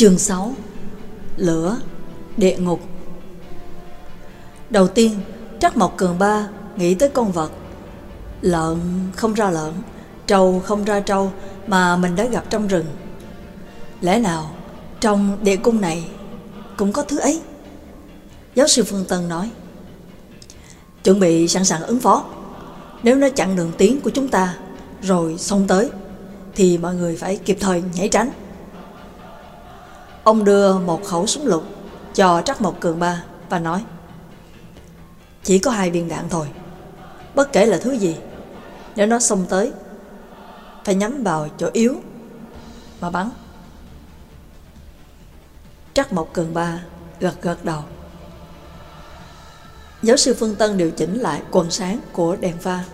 Chương 6 Lửa, Địa ngục. Đầu tiên Trắc Mộc Cường Ba nghĩ tới con vật. Lợn không ra lợn, Trâu không ra trâu Mà mình đã gặp trong rừng. Lẽ nào trong địa cung này Cũng có thứ ấy? Giáo sư Phương Tân nói, Chuẩn bị sẵn sàng ứng phó. Nếu nó chặn đường tiến của chúng ta Rồi xông tới, Thì mọi người phải kịp thời nhảy tránh. Ông đưa một khẩu súng lục cho Trắc Mộc Cường Ba và nói, Chỉ có hai viên đạn thôi, Bất kể là thứ gì, Nếu nó xông tới, Phải nhắm vào chỗ yếu Mà bắn. Trắc Mộc Cường Ba gật gật đầu. Giáo sư Phương Tân điều chỉnh lại quần sáng của đèn pha,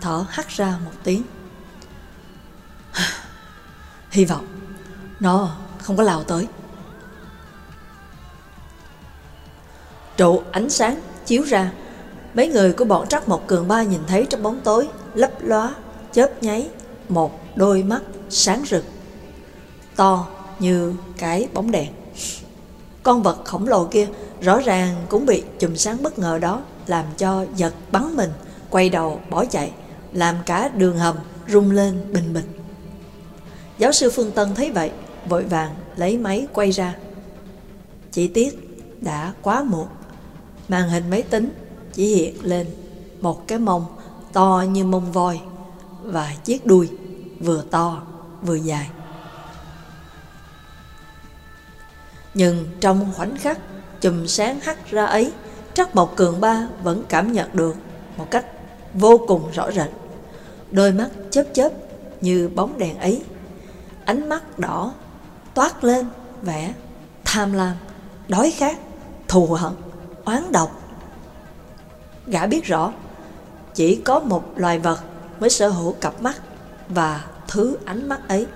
Thở hắt ra một tiếng. Hy vọng Nó không có lao tới. Trụ ánh sáng chiếu ra. Mấy người của bọn trắc một cường ba nhìn thấy trong bóng tối Lấp lóa, chớp nháy Một đôi mắt sáng rực To như cái bóng đèn. Con vật khổng lồ kia Rõ ràng cũng bị chùm sáng bất ngờ đó Làm cho giật bắn mình Quay đầu bỏ chạy Làm cả đường hầm rung lên bình bình Giáo sư Phương Tân thấy vậy Vội vàng lấy máy quay ra. Chỉ tiếc đã quá muộn. Màn hình máy tính chỉ hiện lên một cái mông to như mông voi và chiếc đuôi vừa to vừa dài. Nhưng trong khoảnh khắc chùm sáng hắt ra ấy, Trắc Mộc Cường Ba vẫn cảm nhận được một cách vô cùng rõ rệt. Đôi mắt chớp chớp như bóng đèn ấy, ánh mắt đỏ toát lên vẻ tham lam, đói khát, thù hận oán độc. Gã biết rõ, chỉ có một loài vật mới sở hữu cặp mắt và thứ ánh mắt ấy.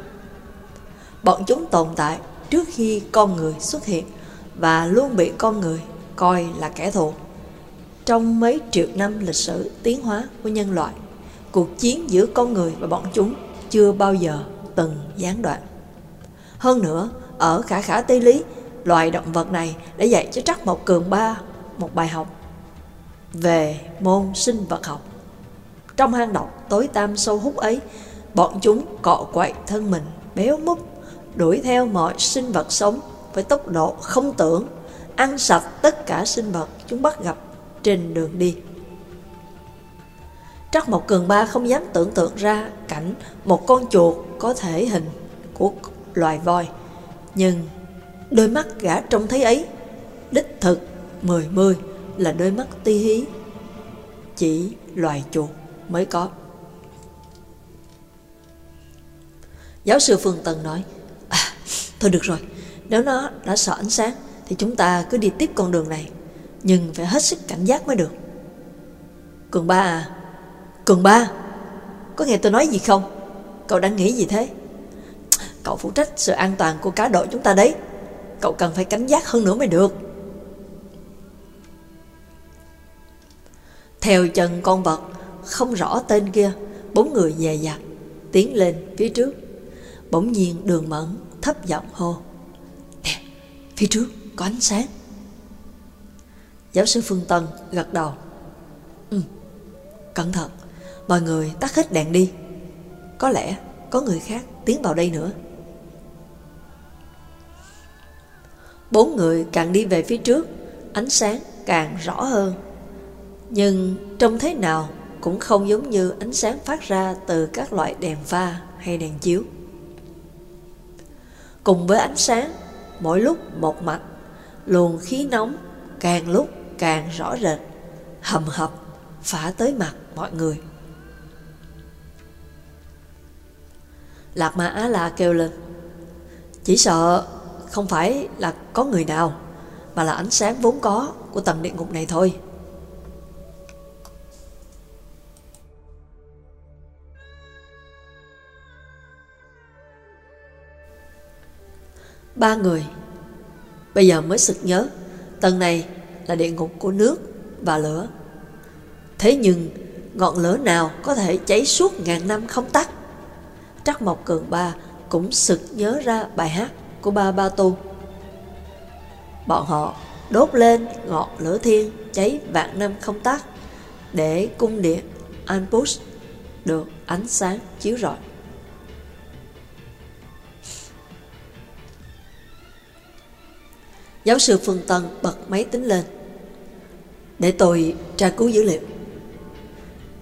Bọn chúng tồn tại trước khi con người xuất hiện và luôn bị con người coi là kẻ thù. Trong mấy triệu năm lịch sử tiến hóa của nhân loại, cuộc chiến giữa con người và bọn chúng chưa bao giờ từng gián đoạn. Hơn nữa, ở khả khả Tây Lý, loài động vật này đã dạy cho Trắc Mộc Cường Ba một bài học về môn sinh vật học. Trong hang động tối tăm sâu hút ấy, bọn chúng cọ quậy thân mình béo múp, đuổi theo mọi sinh vật sống với tốc độ không tưởng, ăn sạch tất cả sinh vật chúng bắt gặp trên đường đi. Trắc Mộc Cường Ba không dám tưởng tượng ra cảnh một con chuột có thể hình của loài voi, nhưng đôi mắt gã trông thấy ấy đích thực mười mươi là đôi mắt ti hí chỉ loài chuột mới có. Giáo sư phương tần nói à, thôi được rồi nếu nó đã sợ ánh sáng thì chúng ta cứ đi tiếp con đường này nhưng phải hết sức cảnh giác mới được. Cường ba à cường ba có nghe tôi nói gì không? Cậu đang nghĩ gì thế? Cậu phụ trách sự an toàn của cá đội chúng ta đấy cậu cần phải cảnh giác hơn nữa mới được. Theo chân con vật, Không rõ tên kia. Bốn người dè dặt Tiến lên phía trước. Bỗng nhiên đường mẫn thấp giọng hô, Nè, phía trước có ánh sáng. Giáo sư Phương Tân gật đầu Ừ Cẩn thận, Mọi người tắt hết đèn đi. Có lẽ có người khác tiến vào đây nữa. Bốn người càng đi về phía trước, Ánh sáng càng rõ hơn nhưng trông thế nào cũng không giống như ánh sáng phát ra từ các loại đèn pha hay đèn chiếu. Cùng với ánh sáng, mỗi lúc một mặt, luồng khí nóng càng lúc càng rõ rệt, hầm hập phả tới mặt mọi người. Lạc Ma Á La kêu lên Chỉ sợ không phải là có người nào Mà là ánh sáng vốn có của tầng địa ngục này thôi Ba người Bây giờ mới sực nhớ, Tầng này là địa ngục của nước và lửa Thế nhưng, ngọn lửa nào có thể cháy suốt ngàn năm không tắt Trắc Mộc Cường Ba cũng sực nhớ ra bài hát của ba Ba Tu. Bọn họ đốt lên ngọn lửa thiên cháy vạn năm không tắt để cung điện Anbus được ánh sáng chiếu rọi. Giáo sư Phương Tân bật máy tính lên để tôi tra cứu dữ liệu.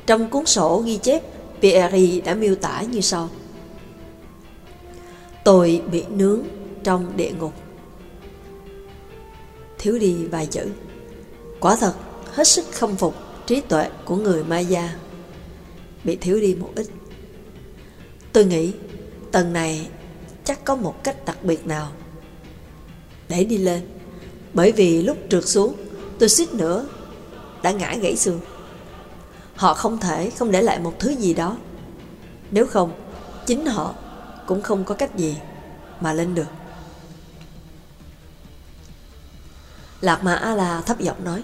Trong cuốn sổ ghi chép, Pierre đã miêu tả như sau. Tôi bị nướng trong địa ngục. Thiếu đi vài chữ. Quả thật, hết sức khâm phục trí tuệ của người Maya. Bị thiếu đi một ít. Tôi nghĩ tầng này chắc có một cách đặc biệt nào để đi lên. Bởi vì lúc trượt xuống, tôi suýt nữa đã ngã gãy xương. Họ không thể không để lại một thứ gì đó. Nếu không, chính họ cũng không có cách gì mà lên được. Lạc Mã A-la thấp giọng nói,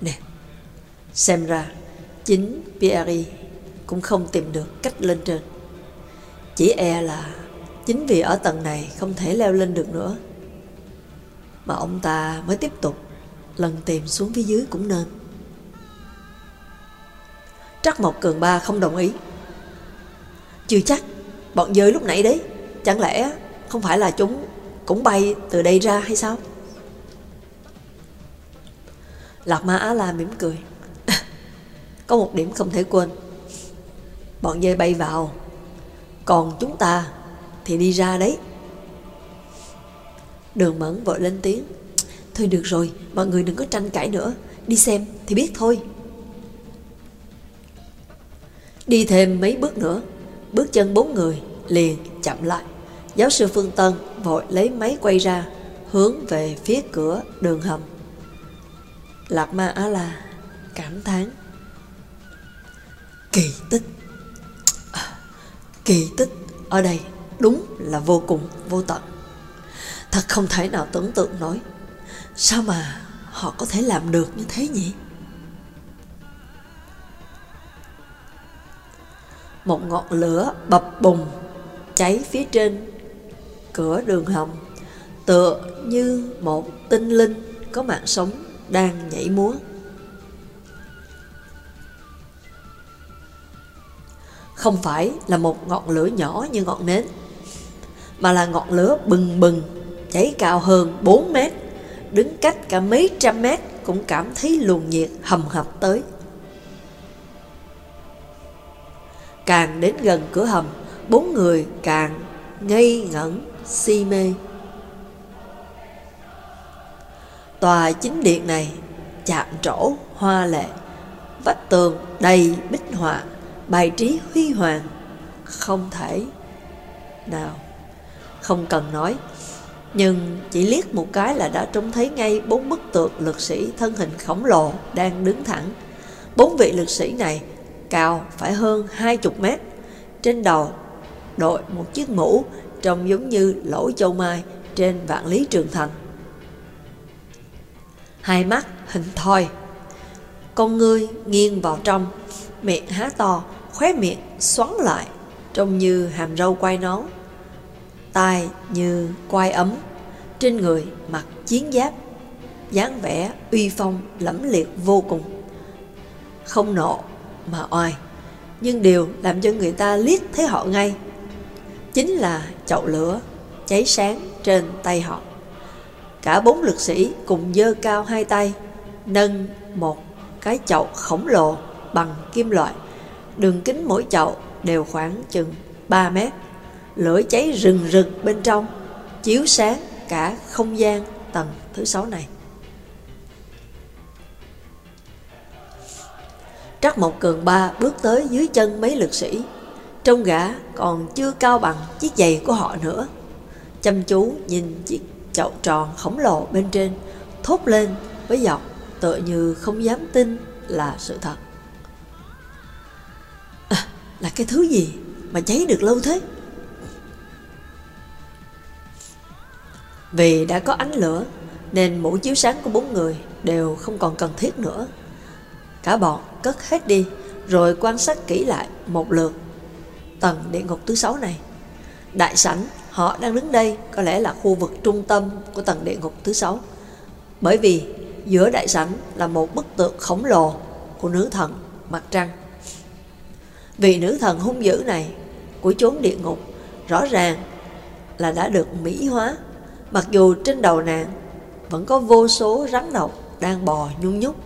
Nè, xem ra chính Pierre cũng không tìm được cách lên trên. Chỉ e là chính vì ở tầng này không thể leo lên được nữa. Mà ông ta mới tiếp tục lần tìm xuống phía dưới cũng nên. Trắc Mộc Cường Ba không đồng ý. Chưa chắc, bọn dơi lúc nãy đấy, chẳng lẽ không phải là chúng cũng bay từ đây ra hay sao? Lạc Ma Á La mỉm cười. Có một điểm không thể quên. Bọn dơi bay vào, còn chúng ta thì đi ra đấy. Đường Mẫn vội lên tiếng. Thôi được rồi, mọi người đừng có tranh cãi nữa, đi xem thì biết thôi. Đi thêm mấy bước nữa, bước chân bốn người liền chậm lại. Giáo sư Phương Tân vội lấy máy quay ra, hướng về phía cửa đường hầm. Lạc Ma Á La cảm thán Kỳ tích à, Kỳ tích ở đây đúng là vô cùng vô tận Thật không thể nào tưởng tượng nổi Sao mà họ có thể làm được như thế nhỉ? Một ngọn lửa bập bùng cháy phía trên cửa đường hầm tựa như một tinh linh có mạng sống đang nhảy múa. Không phải là một ngọn lửa nhỏ như ngọn nến, mà là ngọn lửa bừng bừng, cháy cao hơn 4 mét, đứng cách cả mấy trăm mét cũng cảm thấy luồng nhiệt hầm hập tới. Càng đến gần cửa hầm, bốn người càng ngây ngẩn, si mê. Tòa chính điện này chạm trổ, hoa lệ, vách tường đầy bích họa, bài trí huy hoàng, không thể nào, không cần nói. Nhưng chỉ liếc một cái là đã trông thấy ngay bốn bức tượng lực sĩ thân hình khổng lồ đang đứng thẳng. Bốn vị lực sĩ này cao phải hơn hai chục mét, trên đầu đội một chiếc mũ trông giống như lỗ châu mai trên vạn lý trường thành. Hai mắt hình thoi, con ngươi nghiêng vào trong, miệng há to, khóe miệng xoắn lại, trông như hàm râu quay nón. Tai như quai ấm, trên người mặc chiến giáp, dáng vẻ uy phong lẫm liệt vô cùng. Không nộ mà oai, nhưng điều làm cho người ta liếc thấy họ ngay chính là chậu lửa cháy sáng trên tay họ. Cả bốn lực sĩ cùng dơ cao hai tay, nâng một cái chậu khổng lồ bằng kim loại. Đường kính mỗi chậu đều khoảng chừng 3 mét. Lửa cháy rừng rực bên trong, chiếu sáng cả không gian tầng thứ sáu này. Trắc Mộc Cường Ba bước tới dưới chân mấy lực sĩ. Trông gã còn chưa cao bằng chiếc giày của họ nữa. Chăm chú nhìn chiếc chậu tròn khổng lồ bên trên Thốt lên với giọng tựa như không dám tin là sự thật. À, Là cái thứ gì mà cháy được lâu thế? Vì đã có ánh lửa Nên mũ chiếu sáng của bốn người đều không còn cần thiết nữa Cả bọn cất hết đi Rồi quan sát kỹ lại một lượt tầng địa ngục thứ sáu này. Đại sảnh Họ đang đứng đây có lẽ là khu vực trung tâm của tầng địa ngục thứ sáu. Bởi vì giữa đại sảnh là một bức tượng khổng lồ của nữ thần mặt trăng. vì nữ thần hung dữ này của chốn địa ngục rõ ràng là đã được mỹ hóa, mặc dù trên đầu nàng vẫn có vô số rắn độc đang bò nhung nhúc.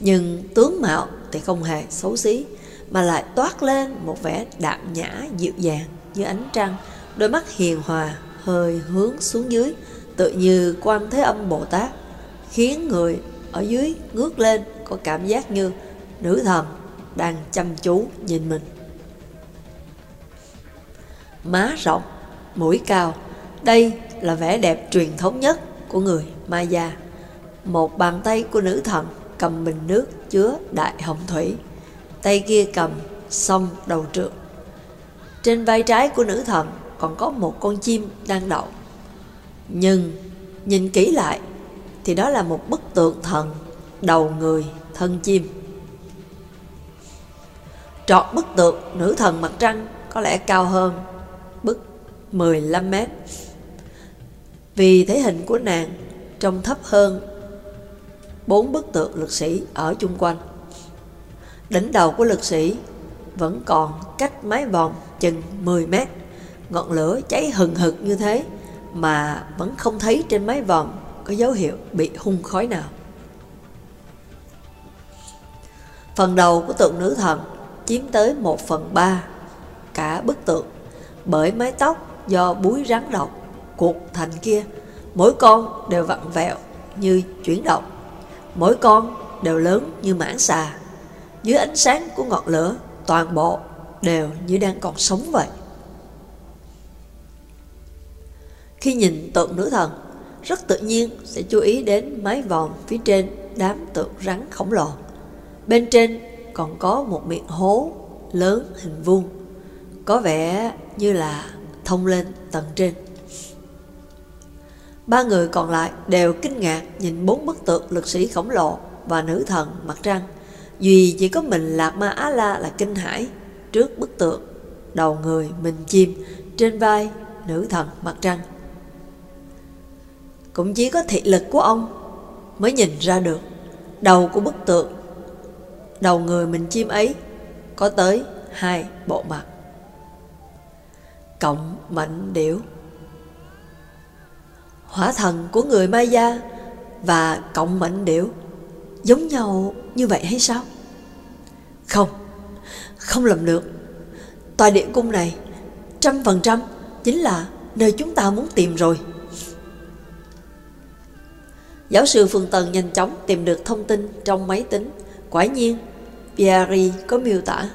Nhưng tướng mạo thì không hề xấu xí, mà lại toát lên một vẻ đạm nhã dịu dàng như ánh trăng, đôi mắt hiền hòa hơi hướng xuống dưới, tự như quan thế âm Bồ Tát, khiến người ở dưới ngước lên có cảm giác như nữ thần đang chăm chú nhìn mình. Má rộng, mũi cao, đây là vẻ đẹp truyền thống nhất của người Maya. Một bàn tay của nữ thần cầm bình nước chứa đại hồng thủy, tay kia cầm sông đầu trượng. Trên vai trái của nữ thần còn có một con chim đang đậu. Nhưng nhìn kỹ lại thì đó là một bức tượng thần đầu người thân chim. Trọt bức tượng nữ thần mặt trăng có lẽ cao hơn bức 15 mét. Vì thế hình của nàng trông thấp hơn bốn bức tượng lực sĩ ở chung quanh. Đỉnh đầu của lực sĩ vẫn còn cách mái vòm chừng 10 mét. Ngọn lửa cháy hừng hực như thế mà vẫn không thấy trên mái vòm có dấu hiệu bị hung khói nào. Phần đầu của tượng nữ thần chiếm tới 1 phần 3 cả bức tượng bởi mái tóc do búi rắn độc cuộc thành kia. Mỗi con đều vặn vẹo như chuyển động. Mỗi con đều lớn như mãng xà. Dưới ánh sáng của ngọn lửa, toàn bộ đều như đang còn sống vậy. Khi nhìn tượng nữ thần, rất tự nhiên sẽ chú ý đến mái vòm phía trên đám tượng rắn khổng lồ. Bên trên còn có một miệng hố lớn hình vuông, có vẻ như là thông lên tầng trên. Ba người còn lại đều kinh ngạc nhìn bốn bức tượng lực sĩ khổng lồ và nữ thần mặt trăng. Duy chỉ có mình Lạc Ma Á La là kinh hãi trước bức tượng đầu người mình chim trên vai nữ thần mặt trăng. Cũng chỉ có thị lực của ông mới nhìn ra được đầu của bức tượng đầu người mình chim ấy có tới hai bộ mặt. Cộng mệnh điểu hỏa thần của người Maya và cộng mệnh điệu giống nhau như vậy hay sao? Không, không làm được. Tòa địa cung này trăm phần trăm chính là nơi chúng ta muốn tìm rồi. Giáo sư Phương Tần nhanh chóng tìm được thông tin trong máy tính. Quả nhiên, Pierre có miêu tả.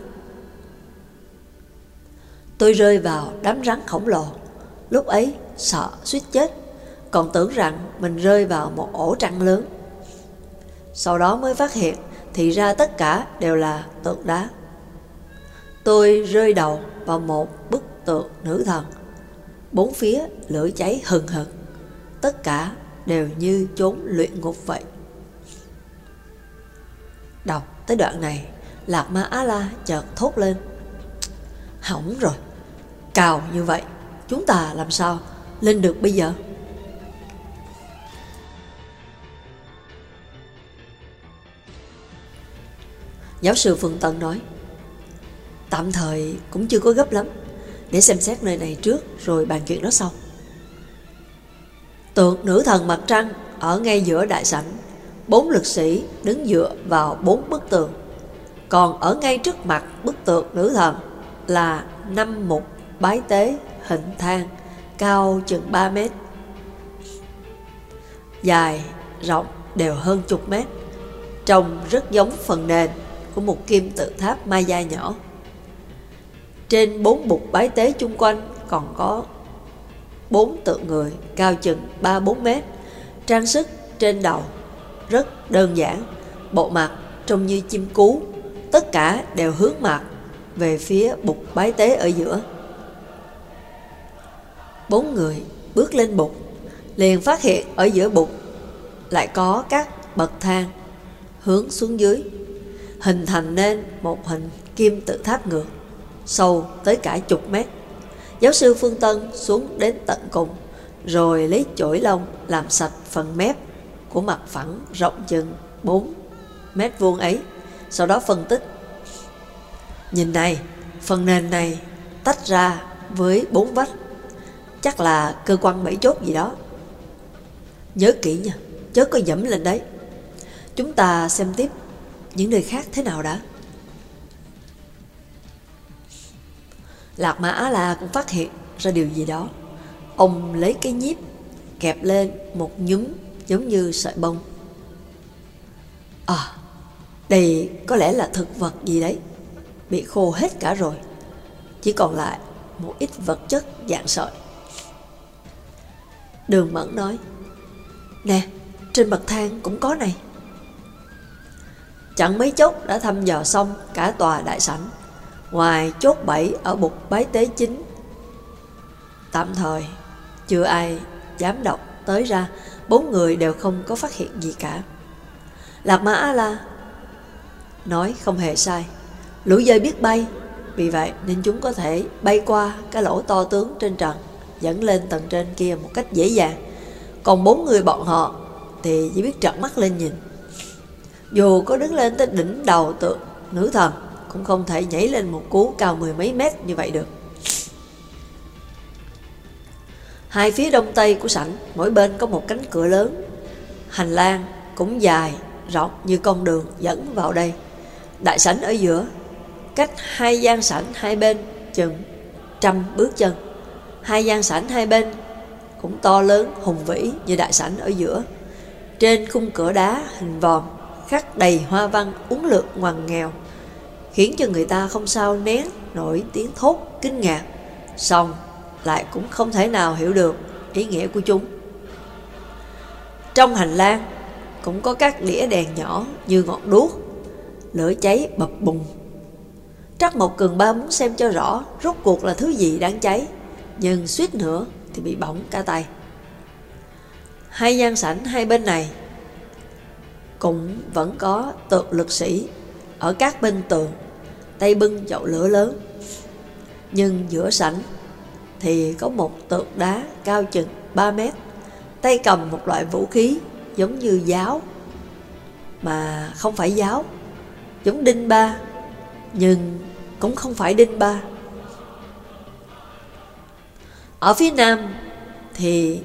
Tôi rơi vào đám rắn khổng lồ. Lúc ấy sợ suýt chết còn tưởng rằng mình rơi vào một ổ trăng lớn. Sau đó mới phát hiện thì ra tất cả đều là tượng đá. Tôi rơi đầu vào một bức tượng nữ thần. Bốn phía lửa cháy hừng hực. Tất cả đều như chốn luyện ngục vậy. Đọc tới đoạn này, Lạc Ma Á La chợt thốt lên. Hỏng rồi, cào như vậy, chúng ta làm sao lên được bây giờ? Giáo sư Phương Tân nói Tạm thời cũng chưa có gấp lắm. Để xem xét nơi này trước Rồi bàn chuyện đó sau. Tượng nữ thần mặt trăng Ở ngay giữa đại sảnh Bốn lực sĩ đứng dựa vào bốn bức tượng. Còn ở ngay trước mặt bức tượng nữ thần Là năm mục bái tế hình thang Cao chừng 3 mét. Dài, rộng đều hơn chục mét Trông rất giống phần nền của một kim tự tháp Maya nhỏ. Trên bốn bục bái tế chung quanh còn có bốn tượng người cao chừng 3-4 mét, trang sức trên đầu rất đơn giản, bộ mặt trông như chim cú, tất cả đều hướng mặt về phía bục bái tế ở giữa. Bốn người bước lên bục, liền phát hiện ở giữa bục lại có các bậc thang hướng xuống dưới hình thành nên một hình kim tự tháp ngược, sâu tới cả chục mét. Giáo sư Phương Tân xuống đến tận cùng, rồi lấy chổi lông làm sạch phần mép của mặt phẳng rộng chừng 4 mét vuông ấy, sau đó phân tích. Nhìn này, phần nền này tách ra với bốn vách, chắc là cơ quan bảy chốt gì đó. Nhớ kỹ nha, chớ có dẫm lên đấy. Chúng ta xem tiếp những nơi khác thế nào đã. Lạc Mã Á La cũng phát hiện ra điều gì đó. Ông lấy cái nhíp kẹp lên một nhúm giống như sợi bông. À, đây có lẽ là thực vật gì đấy, bị khô hết cả rồi. Chỉ còn lại một ít vật chất dạng sợi. Đường Mẫn nói, Nè, trên bậc thang cũng có này. Chẳng mấy chốc đã thăm dò xong cả tòa đại sảnh. Ngoài chốt bảy ở bục bái tế chính, tạm thời chưa ai dám đọc tới ra, bốn người đều không có phát hiện gì cả. Lạc Mã A-la nói không hề sai, lũ dơi biết bay, vì vậy nên chúng có thể bay qua cái lỗ to tướng trên trần, dẫn lên tầng trên kia một cách dễ dàng. Còn bốn người bọn họ thì chỉ biết trợn mắt lên nhìn. Dù có đứng lên tới đỉnh đầu tượng nữ thần, cũng không thể nhảy lên một cú cao mười mấy mét như vậy được. Hai phía đông tây của sảnh, mỗi bên có một cánh cửa lớn. Hành lang cũng dài, rộng như con đường dẫn vào đây. Đại sảnh ở giữa, cách hai gian sảnh hai bên chừng trăm bước chân. Hai gian sảnh hai bên cũng to lớn, hùng vĩ như đại sảnh ở giữa. Trên khung cửa đá hình vòm, khắc đầy hoa văn uốn lượt ngoằn nghèo, khiến cho người ta không sao nén nổi tiếng thốt kinh ngạc. Xong lại cũng không thể nào hiểu được ý nghĩa của chúng. Trong hành lang cũng có các đĩa đèn nhỏ như ngọn đuốc, lửa cháy bập bùng. Trắc một cường ba muốn xem cho rõ rốt cuộc là thứ gì đang cháy, nhưng suýt nữa thì bị bỏng cả tay. Hai gian sảnh hai bên này cũng vẫn có tượng lực sĩ ở các bên tường, tay bưng chậu lửa lớn. Nhưng giữa sảnh thì có một tượng đá cao chừng 3 mét, tay cầm một loại vũ khí giống như giáo, mà không phải giáo, giống đinh ba, nhưng cũng không phải đinh ba. Ở phía nam thì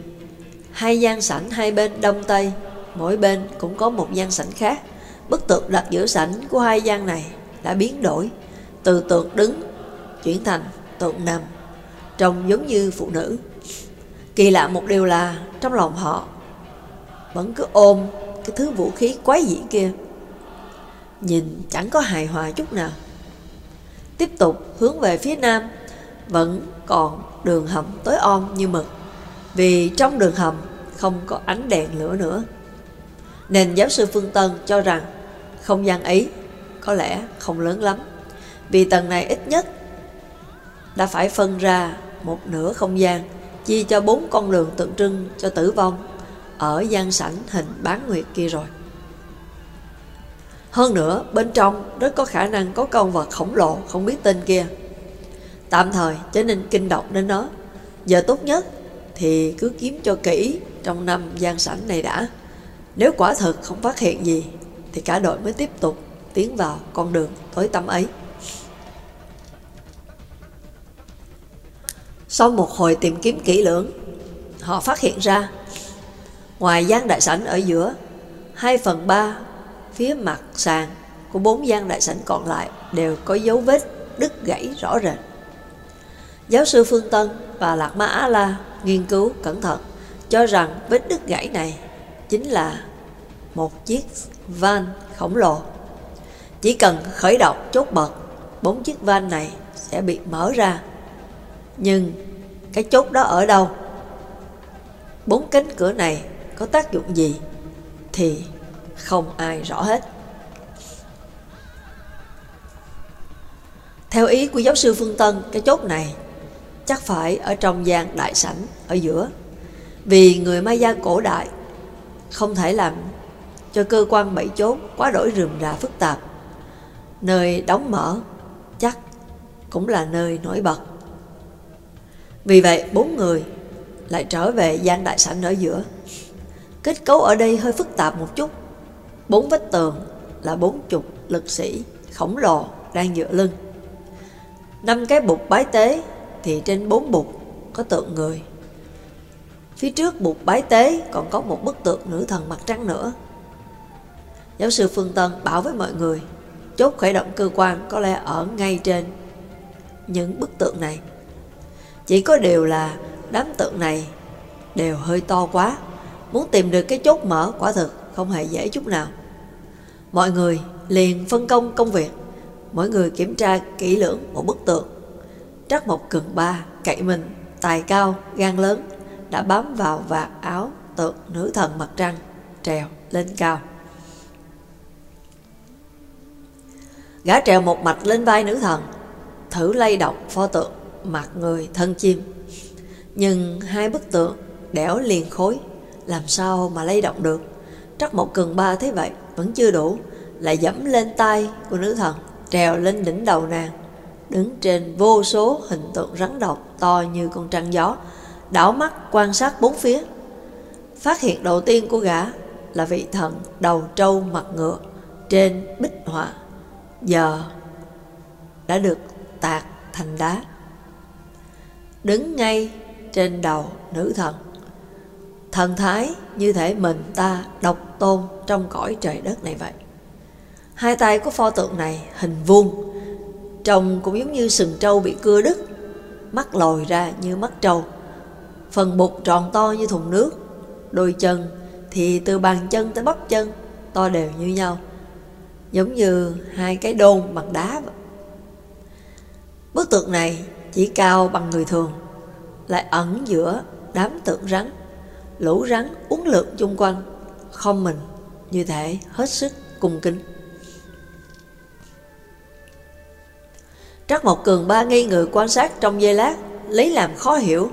hai gian sảnh hai bên đông tây, mỗi bên cũng có một gian sảnh khác. Bức tượng đặt giữa sảnh của hai gian này đã biến đổi, từ tượng đứng chuyển thành tượng nằm trông giống như phụ nữ. Kỳ lạ một điều là trong lòng họ vẫn cứ ôm cái thứ vũ khí quái dị kia. Nhìn chẳng có hài hòa chút nào. Tiếp tục hướng về phía nam vẫn còn đường hầm tối om như mực. Vì trong đường hầm không có ánh đèn lửa nữa. Nên giáo sư Phương Tân cho rằng không gian ấy có lẽ không lớn lắm. Vì tầng này ít nhất đã phải phân ra một nửa không gian, chia cho bốn con đường tượng trưng cho tử vong ở gian sảnh hình bán nguyệt kia rồi. Hơn nữa, bên trong rất có khả năng có con vật khổng lồ không biết tên kia. Tạm thời trở nên kinh động đến nó. Giờ tốt nhất thì cứ kiếm cho kỹ trong năm gian sảnh này đã. Nếu quả thực không phát hiện gì thì cả đội mới tiếp tục tiến vào con đường tối tăm ấy. Sau một hồi tìm kiếm kỹ lưỡng, họ phát hiện ra, ngoài gian đại sảnh ở giữa, 2 phần 3 phía mặt sàn của bốn gian đại sảnh còn lại đều có dấu vết đứt gãy rõ rệt. Giáo sư Phương Tân và Lạc Ma Á La nghiên cứu cẩn thận cho rằng vết đứt gãy này chính là một chiếc van khổng lồ. Chỉ cần khởi động chốt bật, bốn chiếc van này sẽ bị mở ra. Nhưng cái chốt đó ở đâu? Bốn cánh cửa này có tác dụng gì? Thì không ai rõ hết. Theo ý của giáo sư Phương Tân, cái chốt này chắc phải ở trong gian đại sảnh ở giữa. Vì người Maya cổ đại không thể làm cho cơ quan bảy chốt quá đổi rườm rà phức tạp. Nơi đóng mở chắc cũng là nơi nổi bật. Vì vậy, bốn người lại trở về gian đại sảnh ở giữa. Kết cấu ở đây hơi phức tạp một chút. Bốn vách tường là bốn chục lực sĩ khổng lồ đang dựa lưng. Năm cái bục bái tế thì trên bốn bục có tượng người. Phía trước bục bái tế còn có một bức tượng nữ thần mặt trắng nữa. Giáo sư Phương Tân bảo với mọi người, chốt khởi động cơ quan có lẽ ở ngay trên những bức tượng này. Chỉ có điều là đám tượng này đều hơi to quá, muốn tìm được cái chốt mở quả thực không hề dễ chút nào. Mọi người liền phân công công việc, mỗi người kiểm tra kỹ lưỡng một bức tượng. Trắc một cường ba, cậy mình, tài cao, gan lớn, đã bám vào vạt áo tượng nữ thần mặt trăng, trèo lên cao. Gã trèo một mạch lên vai nữ thần, thử lay động pho tượng mặt người thân chim. Nhưng hai bức tượng đẻo liền khối, làm sao mà lay động được. Trắc một cường ba thế vậy, vẫn chưa đủ, lại dẫm lên tay của nữ thần, trèo lên đỉnh đầu nàng, đứng trên vô số hình tượng rắn độc to như con trăng gió, đảo mắt quan sát bốn phía. Phát hiện đầu tiên của gã là vị thần đầu trâu mặt ngựa trên bích họa, giờ đã được tạc thành đá. Đứng ngay trên đầu nữ thần, thần thái như thể mình ta độc tôn trong cõi trời đất này vậy. Hai tay của pho tượng này hình vuông, trông cũng giống như sừng trâu bị cưa đứt, mắt lồi ra như mắt trâu. Phần bụng tròn to như thùng nước, đôi chân thì từ bàn chân tới bắp chân to đều như nhau, giống như hai cái đôn bằng đá. Bức tượng này chỉ cao bằng người thường, lại ẩn giữa đám tượng rắn, lũ rắn uốn lượn chung quanh, không mình như thể hết sức cung kính. Trắc Mộc Cường ba nghi người quan sát trong giây lát, lấy làm khó hiểu.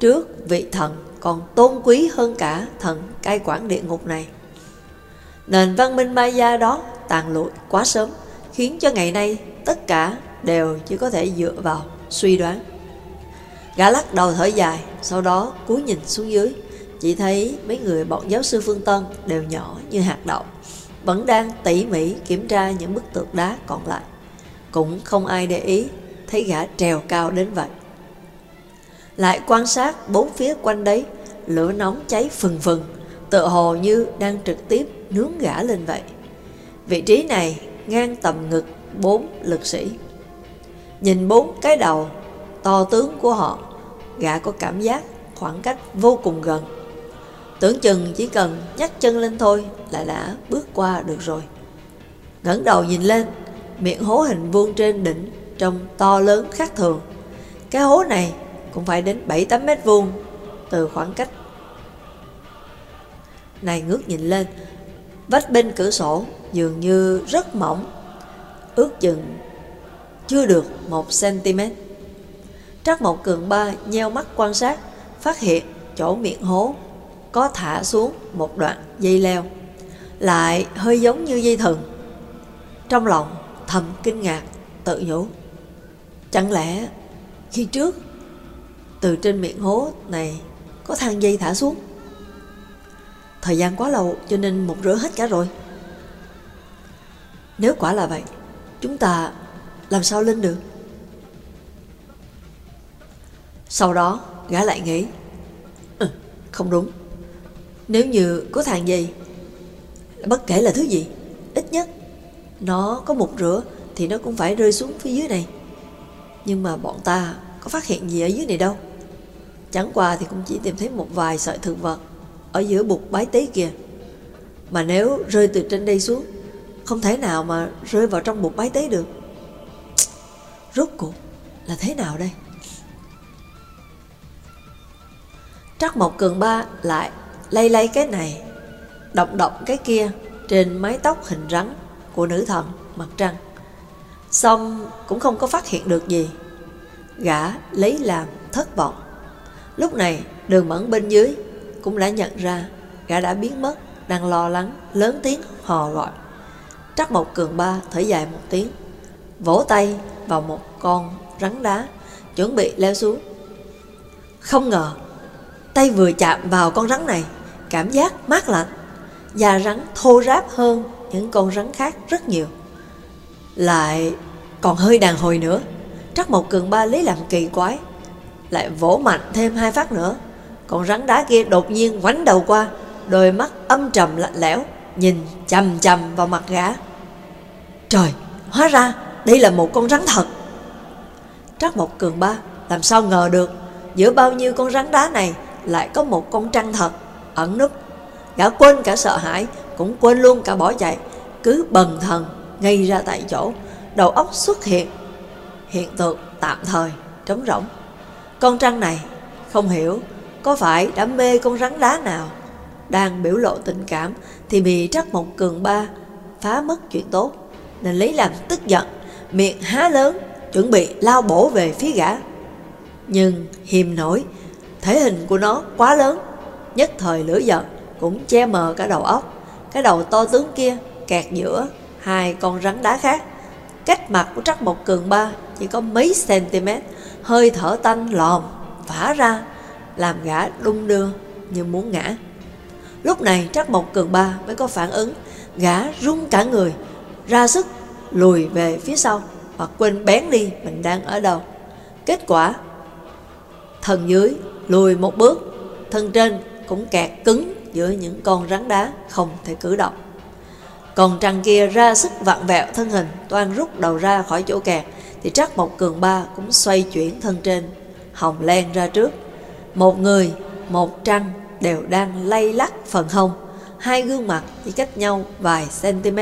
Trước vị thần còn tôn quý hơn cả thần cai quản địa ngục này. Nền văn minh Maya đó tàn lụi quá sớm, khiến cho ngày nay tất cả đều chỉ có thể dựa vào suy đoán. Gã lắc đầu thở dài, sau đó cúi nhìn xuống dưới, chỉ thấy mấy người bọn giáo sư Phương Tân đều nhỏ như hạt đậu, vẫn đang tỉ mỉ kiểm tra những bức tượng đá còn lại. Cũng không ai để ý Thấy gã trèo cao đến vậy lại quan sát bốn phía quanh đấy, Lửa nóng cháy phừng phừng, Tựa hồ như đang trực tiếp nướng gã lên vậy. Vị trí này ngang tầm ngực bốn lực sĩ. Nhìn bốn cái đầu, to tướng của họ, Gã có cảm giác khoảng cách vô cùng gần. Tưởng chừng chỉ cần nhắc chân lên thôi là đã bước qua được rồi. ngẩng đầu nhìn lên, miệng hố hình vuông trên đỉnh trông to lớn khác thường. Cái hố này cũng phải đến 7-8 mét vuông từ khoảng cách. Này ngước nhìn lên, vách bên cửa sổ dường như rất mỏng, ước chừng chưa được 1cm. Trắc một cường ba nheo mắt quan sát, phát hiện chỗ miệng hố có thả xuống một đoạn dây leo, lại hơi giống như dây thừng. Trong lòng thầm kinh ngạc, tự nhủ. Chẳng lẽ khi trước từ trên miệng hố này có thang dây thả xuống? Thời gian quá lâu cho nên một rửa hết cả rồi. Nếu quả là vậy, chúng ta làm sao lên được? Sau đó, gã lại nghĩ, ừ, không đúng. Nếu như có thang dây, bất kể là thứ gì, ít nhất nó có một rửa thì nó cũng phải rơi xuống phía dưới này. Nhưng mà bọn ta có phát hiện gì ở dưới này đâu. Chẳng qua thì cũng chỉ tìm thấy một vài sợi thực vật ở giữa bục bái tế kia. Mà nếu rơi từ trên đây xuống, không thể nào mà rơi vào trong bục bái tế được. Rốt cuộc là thế nào đây? Trắc Mộc Cường Ba lại lay lay cái này, động động cái kia trên mái tóc hình rắn của nữ thần mặt trăng. Xong cũng không có phát hiện được gì. Gã lấy làm thất vọng. Lúc này đường mẫn bên dưới cũng đã nhận ra gã đã biến mất, đang lo lắng, lớn tiếng hò gọi. Trắc một cường ba thở dài một tiếng, vỗ tay vào một con rắn đá, chuẩn bị leo xuống. Không ngờ Tay vừa chạm vào con rắn này Cảm giác mát lạnh Da rắn thô ráp hơn những con rắn khác rất nhiều Lại còn hơi đàn hồi nữa Trắc một cường ba lấy làm kỳ quái Lại vỗ mạnh thêm hai phát nữa. Con rắn đá kia đột nhiên quánh đầu qua Đôi mắt âm trầm lạnh lẽo Nhìn chầm chầm vào mặt gã. Trời, hóa ra đây là một con rắn thật. Trắc một cường ba làm sao ngờ được Giữa bao nhiêu con rắn đá này Lại có một con trăng thật Ẩn núp. Gã quên cả sợ hãi Cũng quên luôn cả bỏ chạy Cứ bần thần ngay ra tại chỗ Đầu óc xuất hiện Hiện tượng tạm thời, trống rỗng. Con trăng này, không hiểu Có phải đã mê con rắn đá nào Đang biểu lộ tình cảm Thì bị trắc một cường ba Phá mất chuyện tốt, Nên lấy làm tức giận, Miệng há lớn, Chuẩn bị lao bổ về phía gã. Nhưng hiềm nổi, Thể hình của nó quá lớn, Nhất thời lửa giận Cũng che mờ cả đầu óc, Cái đầu to tướng kia kẹt giữa Hai con rắn đá khác. Cách mặt của trắc một cường ba chỉ có mấy cm Hơi thở tanh lòm, Phả ra, Làm gã đung đưa như muốn ngã. Lúc này trắc một cường ba mới có phản ứng. Gã rung cả người, Ra sức lùi về phía sau Hoặc quên bén đi mình đang ở đâu. Kết quả Thân dưới lùi một bước, Thân trên cũng kẹt cứng giữa những con rắn đá không thể cử động. Còn trăng kia ra sức vặn vẹo thân hình, Toan rút đầu ra khỏi chỗ kẹt. Thì trắc một cường ba cũng xoay chuyển thân trên Hồng len ra trước. Một người, một trăng đều đang lay lắc phần hông. Hai gương mặt chỉ cách nhau vài cm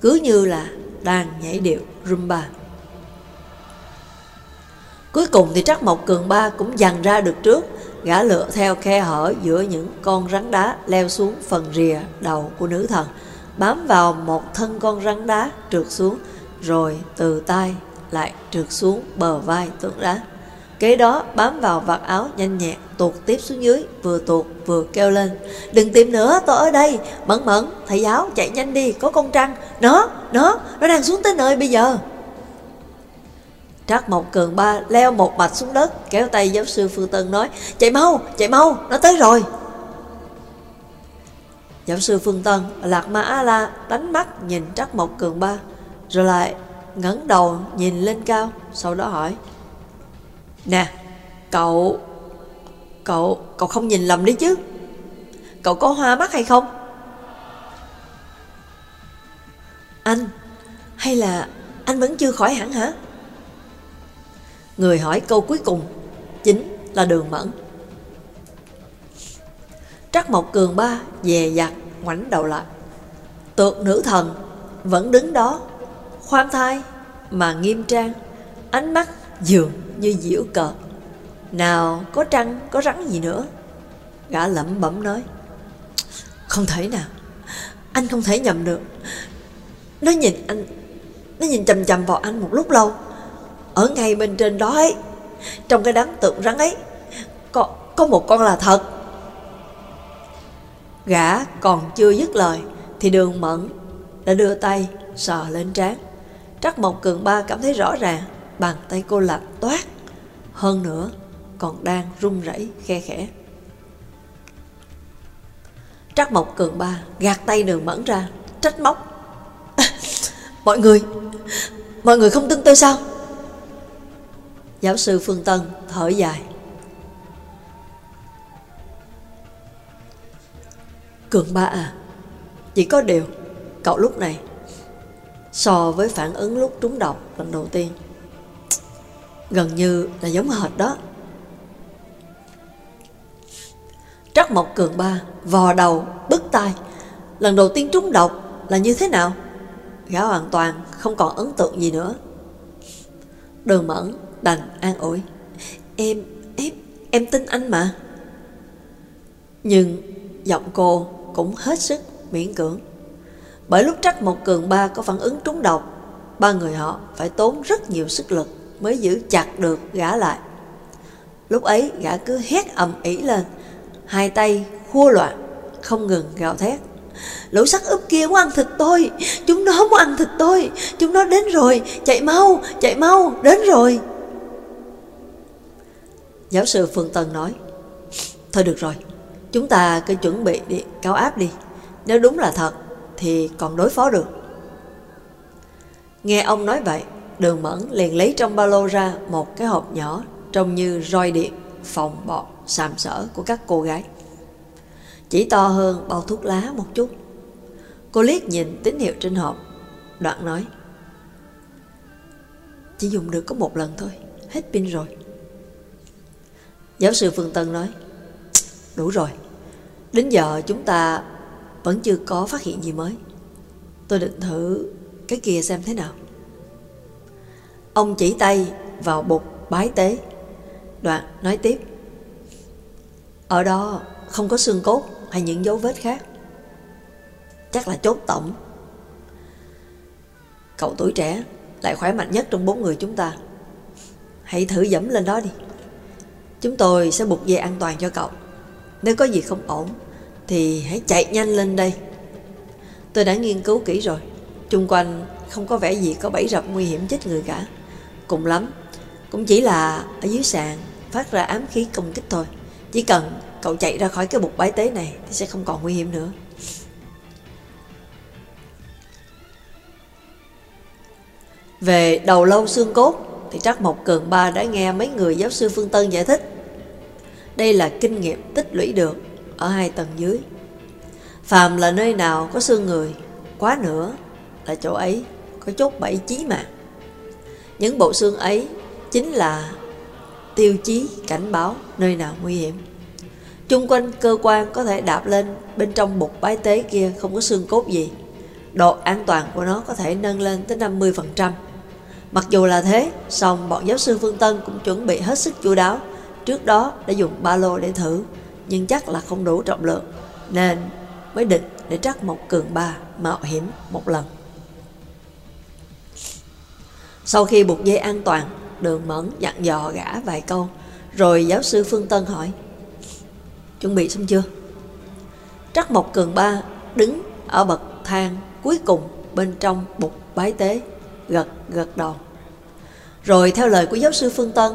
Cứ như là đang nhảy điệu rumba. Cuối cùng thì Trắc Mộc Cường Ba cũng dằn ra được trước, gã lựa theo khe hở giữa những con rắn đá leo xuống phần rìa đầu của nữ thần, bám vào một thân con rắn đá trượt xuống, rồi từ tay lại trượt xuống bờ vai tượng đá. Kế đó bám vào vạt áo nhanh nhẹn tuột tiếp xuống dưới, vừa tuột vừa kêu lên. Đừng tìm nữa, tôi ở đây. Mẫn mẫn, thầy giáo, chạy nhanh đi, có con trăng. Nó, nó, nó đang xuống tới nơi bây giờ. Trác Mộc Cường Ba leo một mạch xuống đất, kéo tay giáo sư Phương Tân nói, chạy mau, chạy mau, nó tới rồi. Giáo sư Phương Tân Lạc Ma A-La đánh mắt nhìn Trác Mộc Cường Ba, rồi lại ngẩng đầu nhìn lên cao, sau đó hỏi, Nè, cậu, cậu, cậu không nhìn lầm đấy chứ? Cậu có hoa mắt hay không? Anh, hay là anh vẫn chưa khỏi hẳn hả? Người hỏi câu cuối cùng Chính là đường mẫn Trắc Mộc Cường Ba dè dặt ngoảnh đầu lại tượng nữ thần Vẫn đứng đó Khoan thai mà nghiêm trang Ánh mắt dường như diễu cợt. Nào có trăng có rắn gì nữa? Gã lẩm bẩm nói Không thể nào Anh không thể nhầm được. Nó nhìn anh Nó nhìn chầm chầm vào anh một lúc lâu. Ở ngay bên trên đó ấy Trong cái đám tượng rắn ấy Có, có một con là thật. Gã còn chưa dứt lời Thì đường mẫn đã đưa tay sờ lên trán. Trắc Mộc Cường Ba cảm thấy rõ ràng, Bàn tay cô lạnh toát. Hơn nữa, còn đang run rẩy, khe khẽ. Trắc Mộc Cường Ba gạt tay đường mẫn ra, Trách móc. Mọi người Mọi người không tin tôi sao? Giáo sư Phương Tân thở dài. Cường ba à Chỉ có điều, Cậu lúc này So với phản ứng lúc trúng độc lần đầu tiên. Gần như là giống hệt đó. Trắc Mộc Cường Ba Vò đầu, bứt tai. Lần đầu tiên trúng độc là như thế nào? Gã hoàn toàn không còn ấn tượng gì nữa. Đường mẫn đành an ủi. Em, em, em tin anh mà. Nhưng giọng cô cũng hết sức miễn cưỡng. Bởi lúc trắc một cường ba có phản ứng trúng độc, Ba người họ phải tốn rất nhiều sức lực Mới giữ chặt được gã lại. Lúc ấy, gã cứ hét ầm ĩ lên, Hai tay khua loạn, Không ngừng gào thét. Lũ sắc ướp kia muốn ăn thịt tôi, Chúng nó muốn ăn thịt tôi, Chúng nó đến rồi, Chạy mau Chạy mau, Đến rồi. Giáo sư Phương Tân nói, Thôi được rồi, Chúng ta cứ chuẩn bị đi, cao áp đi, Nếu đúng là thật thì còn đối phó được. Nghe ông nói vậy, Đường Mẫn liền lấy trong ba lô ra Một cái hộp nhỏ Trông như roi điện Phòng bọt sàm sỡ của các cô gái. Chỉ to hơn bao thuốc lá một chút. Cô liếc nhìn tín hiệu trên hộp, Đoạn nói, Chỉ dùng được có một lần thôi, Hết pin rồi. Giáo sư Phương Tân nói, Đủ rồi. Đến giờ chúng ta vẫn chưa có phát hiện gì mới. Tôi định thử cái kia xem thế nào. Ông chỉ tay vào bục bái tế. Đoạn nói tiếp. Ở đó không có xương cốt hay những dấu vết khác. Chắc là chốt tổng. Cậu tuổi trẻ Lại khỏe mạnh nhất trong bốn người chúng ta. Hãy thử dẫm lên đó đi. Chúng tôi sẽ buộc dây an toàn cho cậu. Nếu có gì không ổn thì hãy chạy nhanh lên đây. Tôi đã nghiên cứu kỹ rồi. Chung quanh không có vẻ gì có bẫy rập nguy hiểm chết người cả. Cùng lắm, Cũng chỉ là ở dưới sàn Phát ra ám khí công kích thôi. Chỉ cần cậu chạy ra khỏi cái bục bái tế này Thì sẽ không còn nguy hiểm nữa. Về đầu lâu xương cốt thì chắc Mộc Cường Ba đã nghe mấy người giáo sư Phương Tân giải thích. Đây là kinh nghiệm tích lũy được ở hai tầng dưới. Phàm là nơi nào có xương người, quá nữa là chỗ ấy có chốt bẫy chí mạng. Những bộ xương ấy chính là tiêu chí cảnh báo nơi nào nguy hiểm. Chung quanh cơ quan có thể đạp lên bên trong bục bái tế kia không có xương cốt gì. Độ an toàn của nó có thể nâng lên tới 50%. Mặc dù là thế, song bọn giáo sư Phương Tân cũng chuẩn bị hết sức chu đáo. Trước đó đã dùng ba lô để thử, nhưng chắc là không đủ trọng lượng, nên mới định để trắc một cường ba mạo hiểm một lần. Sau khi buộc dây an toàn, đường mẫn dặn dò gã vài câu, rồi giáo sư Phương Tân hỏi, Chuẩn bị xong chưa? Trắc một cường ba đứng ở bậc thang cuối cùng bên trong bục bái tế gật gật đầu. Rồi theo lời của giáo sư Phương Tân,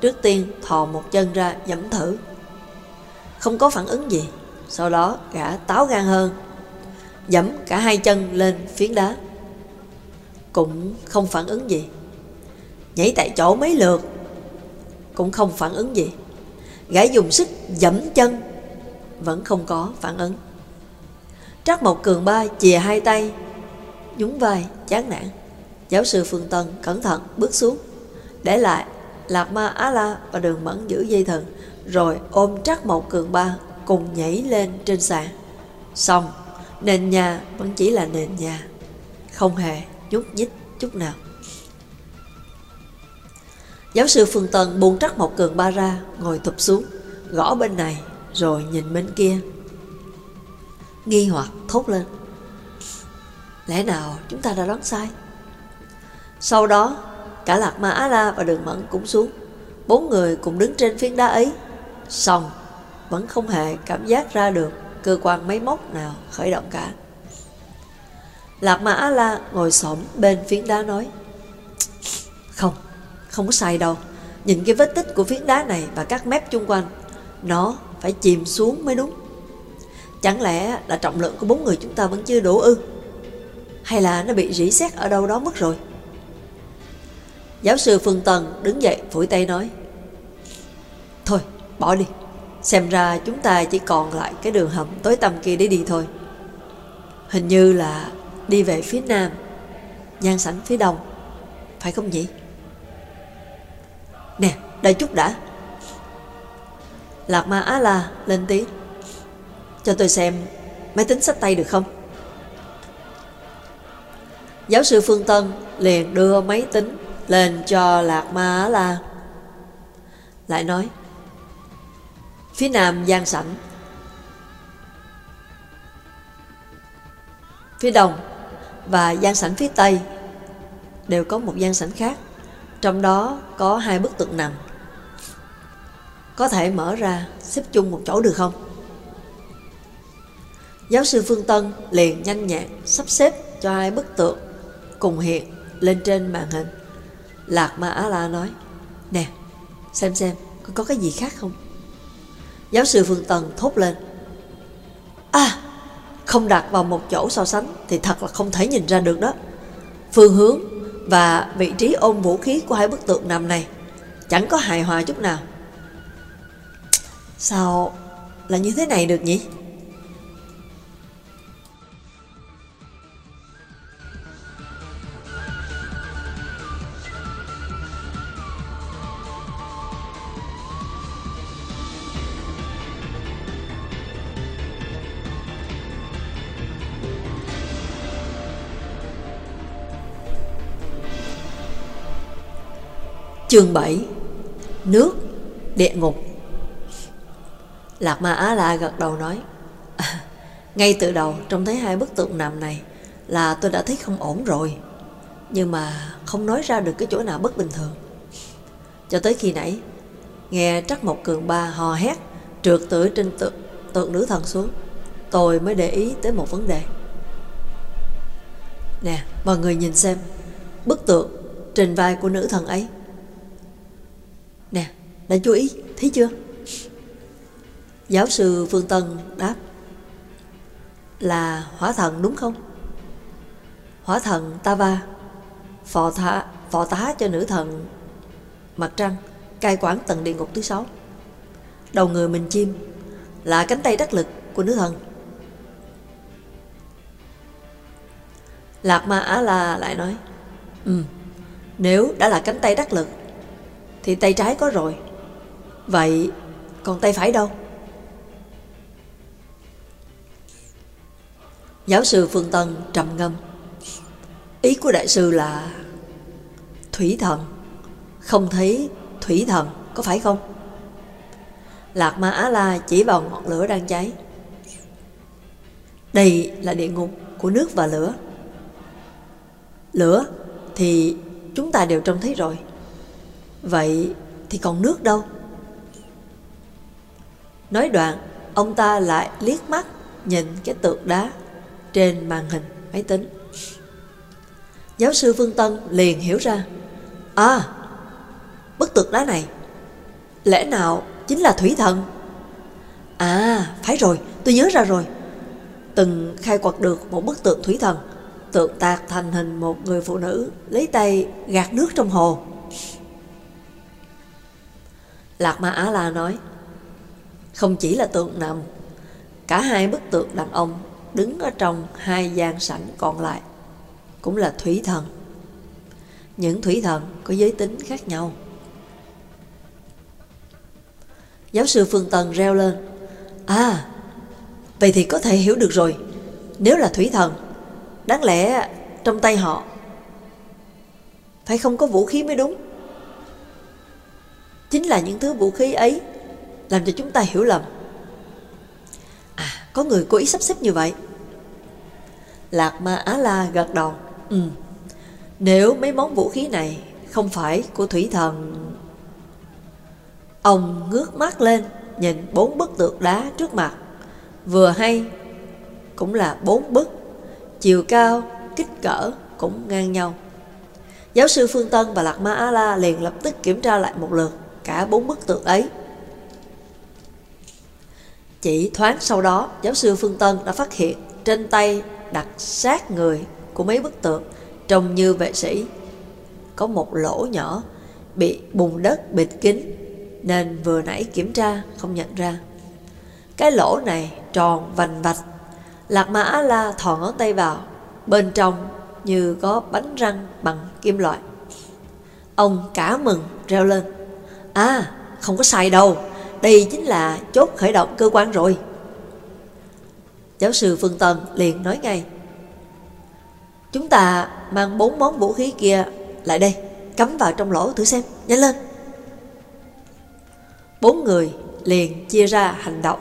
trước tiên thò một chân ra dẫm thử. Không có phản ứng gì, sau đó gã táo gan hơn, dẫm cả hai chân lên phiến đá. Cũng không phản ứng gì. Nhảy tại chỗ mấy lượt, cũng không phản ứng gì. Gã dùng sức dẫm chân, vẫn không có phản ứng. Trắc một cường ba chìa hai tay, nhún vai, chán nản. Giáo sư Phương Tân cẩn thận bước xuống, để lại Lạc Ma Á La và Đường Mẫn giữ dây thần, rồi ôm trắc một cường ba cùng nhảy lên trên sàn. Xong, nền nhà vẫn chỉ là nền nhà, không hề nhúc nhích chút nào. Giáo sư Phương Tân buông trắc một cường ba ra, ngồi thụp xuống, gõ bên này, rồi nhìn bên kia. Nghi hoặc thốt lên. Lẽ nào chúng ta đã đoán sai? Sau đó, cả Lạc Ma Á La và Đường Mẫn cũng xuống. Bốn người cùng đứng trên phiến đá ấy. Xong, vẫn không hề cảm giác ra được cơ quan máy móc nào khởi động cả. Lạc Ma Á La ngồi xổm bên phiến đá nói Không, không có sai đâu. Nhìn cái vết tích của phiến đá này và các mép chung quanh Nó phải chìm xuống mới đúng. Chẳng lẽ là trọng lượng của bốn người chúng ta vẫn chưa đủ ư? Hay là nó bị rỉ sét ở đâu đó mất rồi? Giáo sư Phương Tần đứng dậy phủi tay nói Thôi bỏ đi. Xem ra chúng ta chỉ còn lại cái đường hầm tối tăm kia để đi thôi. Hình như là đi về phía nam Nhan sảnh phía đông. Phải không nhỉ? Nè đợi chút đã. Lạc Ma Á La lên tiếng. Cho tôi xem máy tính sách tay được không? Giáo sư Phương Tân liền đưa máy tính lên cho Lạc Ma La. Lại nói, phía nam gian sảnh, phía đông và gian sảnh phía tây đều có một gian sảnh khác, trong đó có hai bức tượng nằm. Có thể mở ra xếp chung một chỗ được không? Giáo sư Phương Tân liền nhanh nhẹn sắp xếp cho hai bức tượng cùng hiện lên trên màn hình. Lạc Ma Á La nói Nè xem xem có cái gì khác không? Giáo sư Phương Tần thốt lên. À, không đặt vào một chỗ so sánh thì thật là không thể nhìn ra được đó. Phương hướng và vị trí ôm vũ khí của hai bức tượng nằm này chẳng có hài hòa chút nào. Sao là như thế này được nhỉ? Chương 7 Nước Địa ngục. Lạc Ma Á La gật đầu nói à, Ngay từ đầu trông thấy hai bức tượng nằm này Là tôi đã thấy không ổn rồi Nhưng mà không nói ra được cái chỗ nào bất bình thường. Cho tới khi nãy Nghe Trắc Mộc Cường Ba hò hét Trượt từ trên tượng, tượng nữ thần xuống Tôi mới để ý tới một vấn đề. Nè mọi người nhìn xem Bức tượng trên vai của nữ thần ấy đã chú ý, thấy chưa? Giáo sư Phương Tân đáp Là hỏa thần đúng không? Hỏa thần Tava Phò, thả, phò tá cho nữ thần Mặt trăng Cai quản tầng địa ngục thứ sáu Đầu người mình chim Là cánh tay đắc lực của nữ thần Lạc Ma Á La lại nói Ừ Nếu đã là cánh tay đắc lực thì tay trái có rồi Vậy còn tay phải đâu? Giáo sư Phương Tân trầm ngâm Ý của đại sư là Thủy thần Không thấy thủy thần Có phải không? Lạc Ma Á La chỉ vào ngọn lửa đang cháy Đây là địa ngục của nước và lửa Lửa thì chúng ta đều trông thấy rồi Vậy thì còn nước đâu? Nói đoạn, ông ta lại liếc mắt nhìn cái tượng đá trên màn hình máy tính. Giáo sư Phương Tân liền hiểu ra. À, bức tượng đá này, lẽ nào chính là thủy thần? À, phải rồi, tôi nhớ ra rồi. Từng khai quật được một bức tượng thủy thần, tượng tạc thành hình một người phụ nữ lấy tay gạt nước trong hồ. Lạc Ma Á La nói không chỉ là tượng nằm, Cả hai bức tượng đàn ông Đứng ở trong hai gian sảnh còn lại Cũng là thủy thần. Những thủy thần có giới tính khác nhau. Giáo sư Phương Tần reo lên À Vậy thì có thể hiểu được rồi. Nếu là thủy thần, Đáng lẽ trong tay họ Phải không có vũ khí mới đúng. Chính là những thứ vũ khí ấy làm cho chúng ta hiểu lầm. À có người cố ý sắp xếp như vậy. Lạc Ma Á La gật đầu. Ừ Nếu mấy món vũ khí này Không phải của thủy thần. Ông ngước mắt lên Nhìn bốn bức tượng đá trước mặt. Vừa hay Cũng là bốn bức. Chiều cao, kích cỡ cũng ngang nhau. Giáo sư Phương Tân và Lạc Ma Á La liền lập tức kiểm tra lại một lượt cả bốn bức tượng ấy. Chỉ thoáng sau đó, giáo sư Phương Tân đã phát hiện trên tay đặt sát người của mấy bức tượng trông như vệ sĩ. Có một lỗ nhỏ bị bùn đất bịt kín nên vừa nãy kiểm tra không nhận ra. Cái lỗ này tròn vành vạch, Lạc Ma Á La thò ngón tay vào, bên trong như có bánh răng bằng kim loại. Ông cả mừng reo lên. À không có sai đâu đây chính là chốt khởi động cơ quan rồi. Giáo sư Phương Tân liền nói ngay. Chúng ta mang bốn món vũ khí kia lại đây, Cắm vào trong lỗ thử xem, Nhanh lên. Bốn người liền chia ra hành động.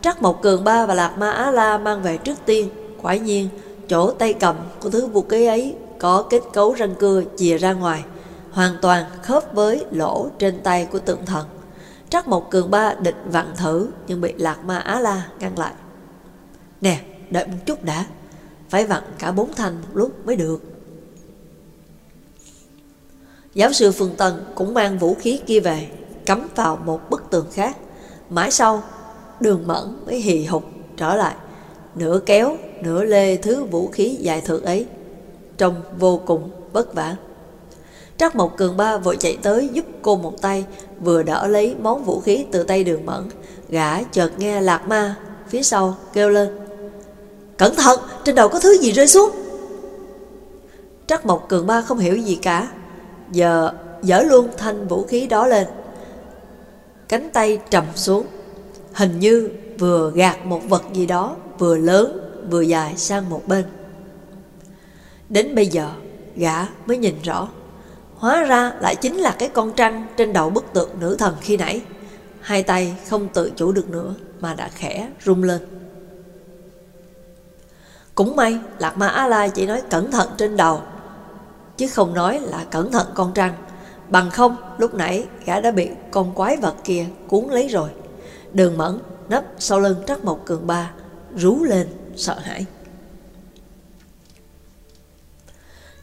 Trắc Mộc Cường, Ba và Lạc Ma Á La mang về trước tiên. Quả nhiên, chỗ tay cầm của thứ vũ khí ấy Có kết cấu răng cưa chìa ra ngoài, hoàn toàn khớp với lỗ trên tay của tượng thần. Trắc một cường ba định vặn thử nhưng bị lạc ma Á La ngăn lại. Nè, đợi một chút đã, phải vặn cả bốn thanh một lúc mới được. Giáo sư Phương Tân cũng mang vũ khí kia về, cắm vào một bức tường khác. Mãi sau, đường mẫn mới hì hục trở lại, nửa kéo, nửa lê thứ vũ khí dài thượng ấy, trông vô cùng vất vả. Trắc Mộc Cường Ba vội chạy tới giúp cô một tay, vừa đỡ lấy món vũ khí từ tay đường mẫn. Gã chợt nghe lạc ma phía sau kêu lên. Cẩn thận, trên đầu có thứ gì rơi xuống. Trắc Mộc Cường Ba không hiểu gì cả. Giờ dở luôn thanh vũ khí đó lên. Cánh tay trầm xuống. Hình như vừa gạt một vật gì đó, vừa lớn, vừa dài sang một bên. Đến bây giờ, gã mới nhìn rõ. Hóa ra lại chính là cái con trăng trên đầu bức tượng nữ thần khi nãy. Hai tay không tự chủ được nữa mà đã khẽ rung lên. Cũng may, Lạc Ma A-la chỉ nói cẩn thận trên đầu, Chứ không nói là cẩn thận con trăng Bằng không, lúc nãy gã đã bị con quái vật kia cuốn lấy rồi Đường mẫn nấp sau lưng trắc một cường ba, Rú lên sợ hãi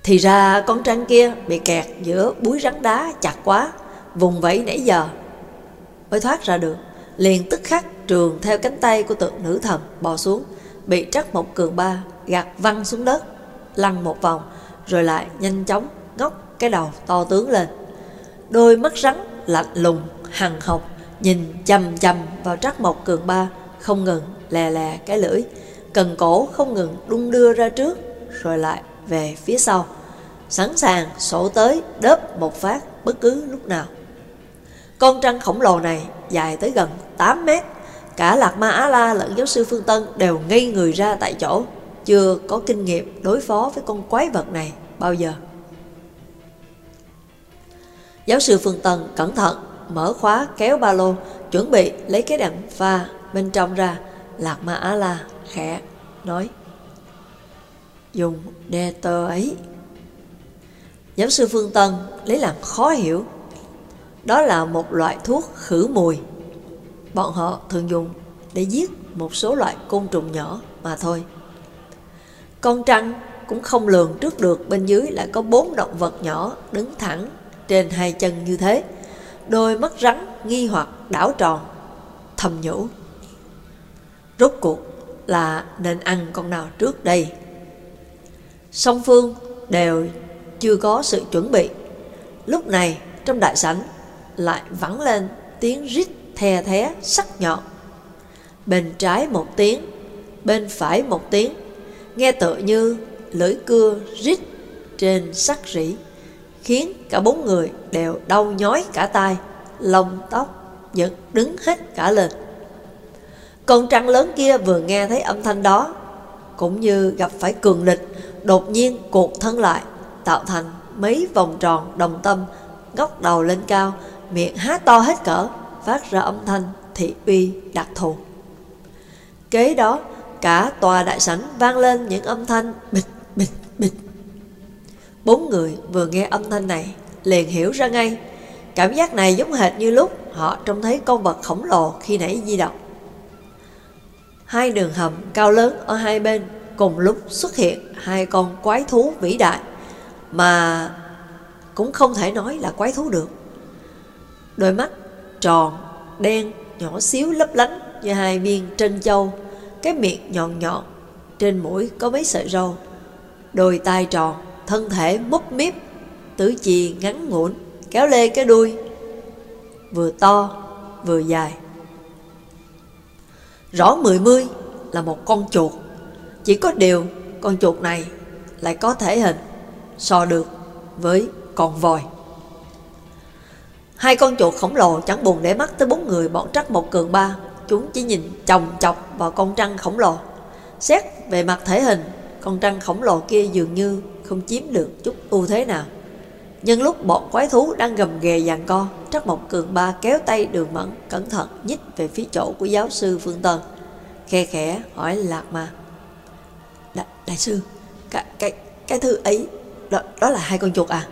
Thì ra con trăng kia bị kẹt giữa búi rắn đá chặt quá, Vùng vẫy nãy giờ Mới thoát ra được. Liền tức khắc trường theo cánh tay của tượng nữ thần bò xuống, Bị trắc một cường ba gạt văng xuống đất, Lăn một vòng, Rồi lại nhanh chóng ngóc cái đầu to tướng lên. Đôi mắt rắn lạnh lùng hằng học, Nhìn chầm chầm vào trắc một cường ba, Không ngừng lè lè cái lưỡi, Cần cổ không ngừng đung đưa ra trước, Rồi lại về phía sau, Sẵn sàng sổ tới đớp một phát bất cứ lúc nào. Con trăng khổng lồ này dài tới gần 8 mét, Cả Lạc Ma Á La lẫn giáo sư Phương Tân đều ngây người ra tại chỗ, Chưa có kinh nghiệm đối phó với con quái vật này bao giờ. Giáo sư Phương Tân cẩn thận mở khóa kéo ba lô, Chuẩn bị lấy cái đạn pha bên trong ra, Lạc Ma Á La khẽ nói. Dùng đề tờ ấy. Giáo sư Phương Tân lấy làm khó hiểu. Đó là một loại thuốc khử mùi. Bọn họ thường dùng để giết một số loại côn trùng nhỏ mà thôi. Con trăng cũng không lường trước được bên dưới lại có bốn động vật nhỏ đứng thẳng trên hai chân như thế. Đôi mắt rắn nghi hoặc đảo tròn, Thầm nhủ. Rốt cuộc là nên ăn con nào trước đây? Song phương đều chưa có sự chuẩn bị. Lúc này, trong đại sảnh lại vẳng lên tiếng rít the thé sắc nhọn. Bên trái một tiếng, Bên phải một tiếng, Nghe tựa như lưỡi cưa rít trên sắc rỉ, Khiến cả bốn người đều đau nhói cả tai, Lông tóc dựng đứng hết cả lên. Con trăng lớn kia vừa nghe thấy âm thanh đó, Cũng như gặp phải cường địch Đột nhiên cuộn thân lại, Tạo thành mấy vòng tròn đồng tâm, Ngóc đầu lên cao, Miệng há to hết cỡ, Phát ra âm thanh thị uy đặc thù. Kế đó, Cả tòa đại sảnh vang lên những âm thanh bịch bịch bịch. Bốn người vừa nghe âm thanh này liền hiểu ra ngay. Cảm giác này giống hệt như lúc họ trông thấy con vật khổng lồ khi nãy di động. Hai đường hầm cao lớn ở hai bên cùng lúc xuất hiện hai con quái thú vĩ đại Mà cũng không thể nói là quái thú được. Đôi mắt tròn, đen, nhỏ xíu lấp lánh như hai viên trân châu. Cái miệng nhọn nhọn, trên mũi có mấy sợi râu. Đôi tai tròn, thân thể múp míp Tứ chi ngắn ngủn, kéo lê cái đuôi Vừa to, vừa dài. Rõ mười mươi là một con chuột. Chỉ có điều con chuột này lại có thể hình, so được với con voi. Hai con chuột khổng lồ chẳng buồn để mắt tới bốn người bọn trắc một cường ba. Chúng chỉ nhìn chồng chọc vào con trăng khổng lồ. Xét về mặt thể hình, Con trăng khổng lồ kia dường như không chiếm được chút ưu thế nào. Nhưng lúc bọn quái thú đang gầm ghề dàn co, Trắc một cường ba kéo tay đường mẫn Cẩn thận nhích về phía chỗ của giáo sư Phương Tân. Khe khẽ hỏi Lạc Ma. Đại, đại sư cái, cái, cái thứ ấy đó, đó là hai con chuột à?